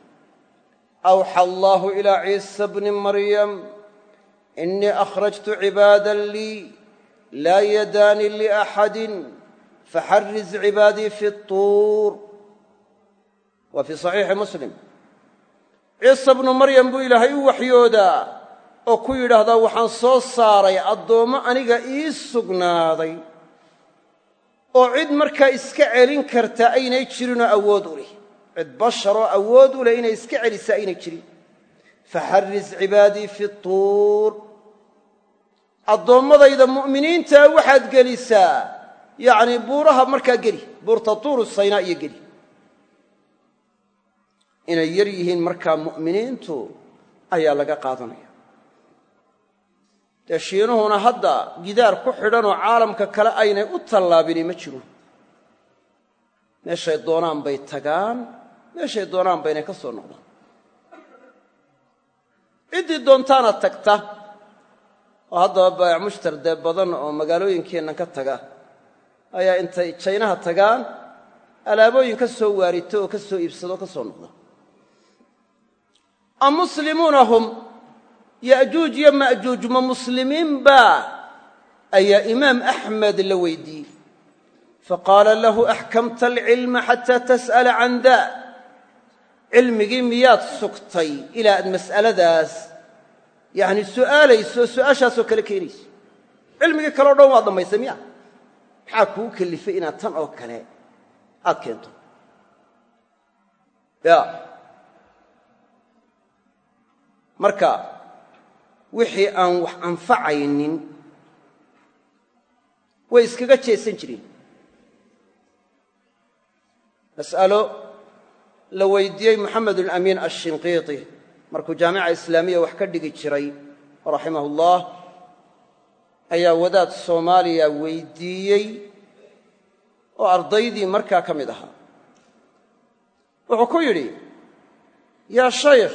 Awxa allaahu ilaa ciisa bni maryam inii akhrajtu cibaadan lii laa yadaani liaxadin faxariz cibaadii fi tuur waa fii saxiixi muslim ciisa bnu maryam buu ilaahay u waxyoodaa oo ku yidhaahdaa waxaan soo saaray addoommo aniga ii sugnaaday oo cid markaa iska celin karta aynay jirinoo awood u leh cid basharoo awood u leh inay iska celisa aynay jirin faxarris cibaadii fi tuur addoommadayda mu'miniintaa waxaad gelisaa yacnii buuraha markaa geli buurta tuuru saynaa iyo geli. Inay yar yihiin markaa mu'miniintu ayaa laga qaadanaya. Dee shiinuhuna hadda gidaar ku xidhanoo caalamka kale aynay u tallaabini ma jiro. Meeshay doonaan bay tagaan meeshay doonaan baynay ka soo noqdaan. Ciddii doontaana tagta oo haddaba baayac mushtar dee badan oo magaalooyinkeennan ka taga ayaa intay jaynaha tagaan alaabooyin ka soo waarito oo ka soo iibsado o ka soo noqda. Amuslimuuna hum ya'juuj iyo ma'juuj ma muslimiinbaa ayaa imaam axmed la weydiiyey. Faqaala lahu axkamta alcilma xataa tas'ala can daa cilmigii miyaad sugtay ilaa aad mas'aladaas yacni su'aalayso su'aashaasoo kale keenayso cilmigii kaleo dhan waad dhammaysay miya maxaa kuu kellifay inaad tan oo kale aad keento? Ya. Marka wixii aan wax anfacaynin way iskaga jeesan jireen mas'alo la weydiiyey moxamed alamiin ashinqiiti markuu jaamica islaamiya wax ka dhigi jiray raximahu ullah ayaa wadaad soomaaliya weydiiyey oo ardaydii markaa ka mid ahaa. Wuxuu ku yidhi yaa shaykh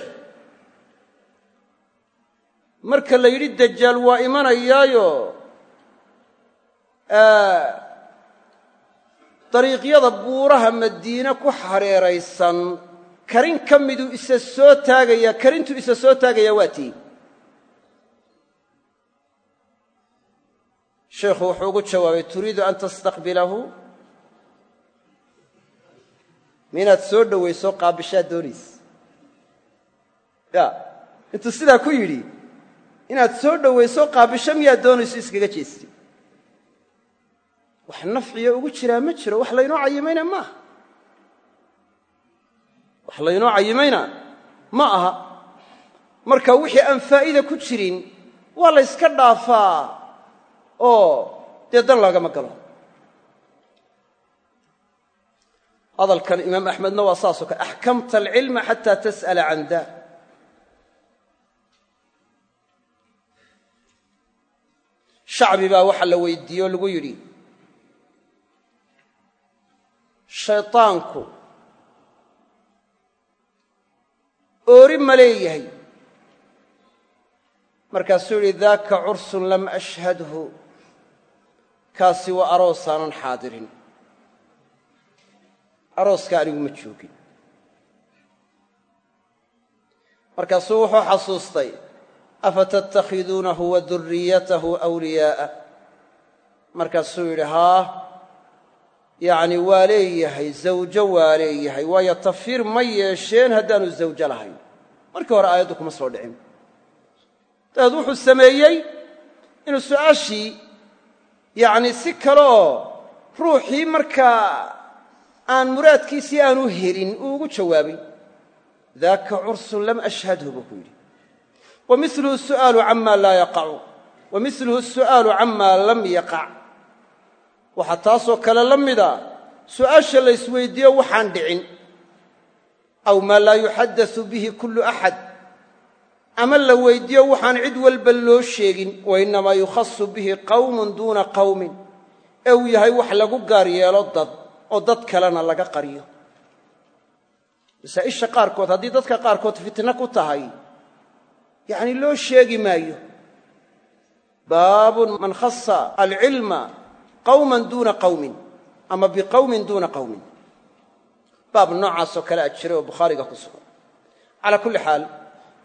marka la yidhi dajaal waa imanayaayo dariiqyada buuraha madiine ku xareeraysan karin ka miduu isa soo taagayaa karintuu isa soo taagayaa waa tii. Sheikhu wuxuu ugu jawaabay turiidu an tastaqbilahu? Minaad soo dhowayso qaabishaad doonaysa ya intuu sidaa ku yidhi inaad soo dhowayso qaabisho miyaad doonayso iskaga jeestay wax nafciya ugu jiraa ma jiro wax laynoo cayimayna maaha wax laynoo cayimayna? Ma aha. Marka wixii aan faa'ida ku jirin waa la yska dhaafaa. Oo dee dan lagama galo. Hadalkan imaam axmedna waa saasoo kale. Axkamta alcilma xataa tas'ala can da. Shacbi baa waxaa la weydiiye oo lagu yidhi shaydaanku oori ma leeyahay. Markaasuu yidhi daaka cursun lam ashhadhu. Kaasi waa aroosaanan xaadirin. Arooska anigu ma joogin. Markaasuu wuxuu xasuustay afatattakhiduunahu wa duriyatahu wliyaa'a markaasuu yidhi haa yacni waa leeyahay zawjo waa leeyahay waayo tafiir ma yeesheen haddaanu zawjo lahayn. Markii hore aayaddu kuma soo dhicin. Dabeed wuxuu sameeyey inuu su'aashii yacni si kale oo ruuxii markaa aan muraadkiisii aanu helin uu ugu jawaabay. Daaka cursun lam ashhadhu buu ku yidhi. Wa miluhu su'aalu laa yaqacu. Wa miluhu su'aalu waxaa taasoo kale la mida su'aasha la ysweydiiyo waxaan dhicin. Aw maa laa yuxaddasu bihi kullu axad ama la weyddiiyo waxaan cid walba loo sheegin wa innamaa yukhasu bihi qawmun duuna qawmin. Ee uu yahay wax lagu gaar yeelo dad oo dad kalena laga qariyo. Masaa'isha qaarkood haddii dadka qaarkood fitno ku tahay yacni loo sheegi maayo. Baabun man khasa alcilma qawman duuna qawmin ama biqawmin duuna qawmin. Baab noocaasoo kale a jiray oo bukhaariga ku sugan. Calaa kulli xaal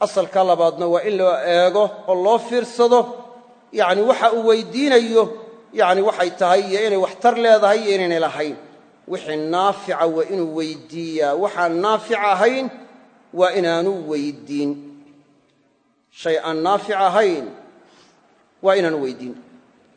asalka labaadna waa in loo eego oo loo fiirsado yacni waxa uu weydiinayo yacni waxay tahay iyo inay waxtar leedahay iyo inaynay lahayn. Wixii naafica waa inuu weydiiyaa. Waxaan naafic ahayn waa inaanu weydiin. Shay aan naafic ahayn waa inaanu weydiin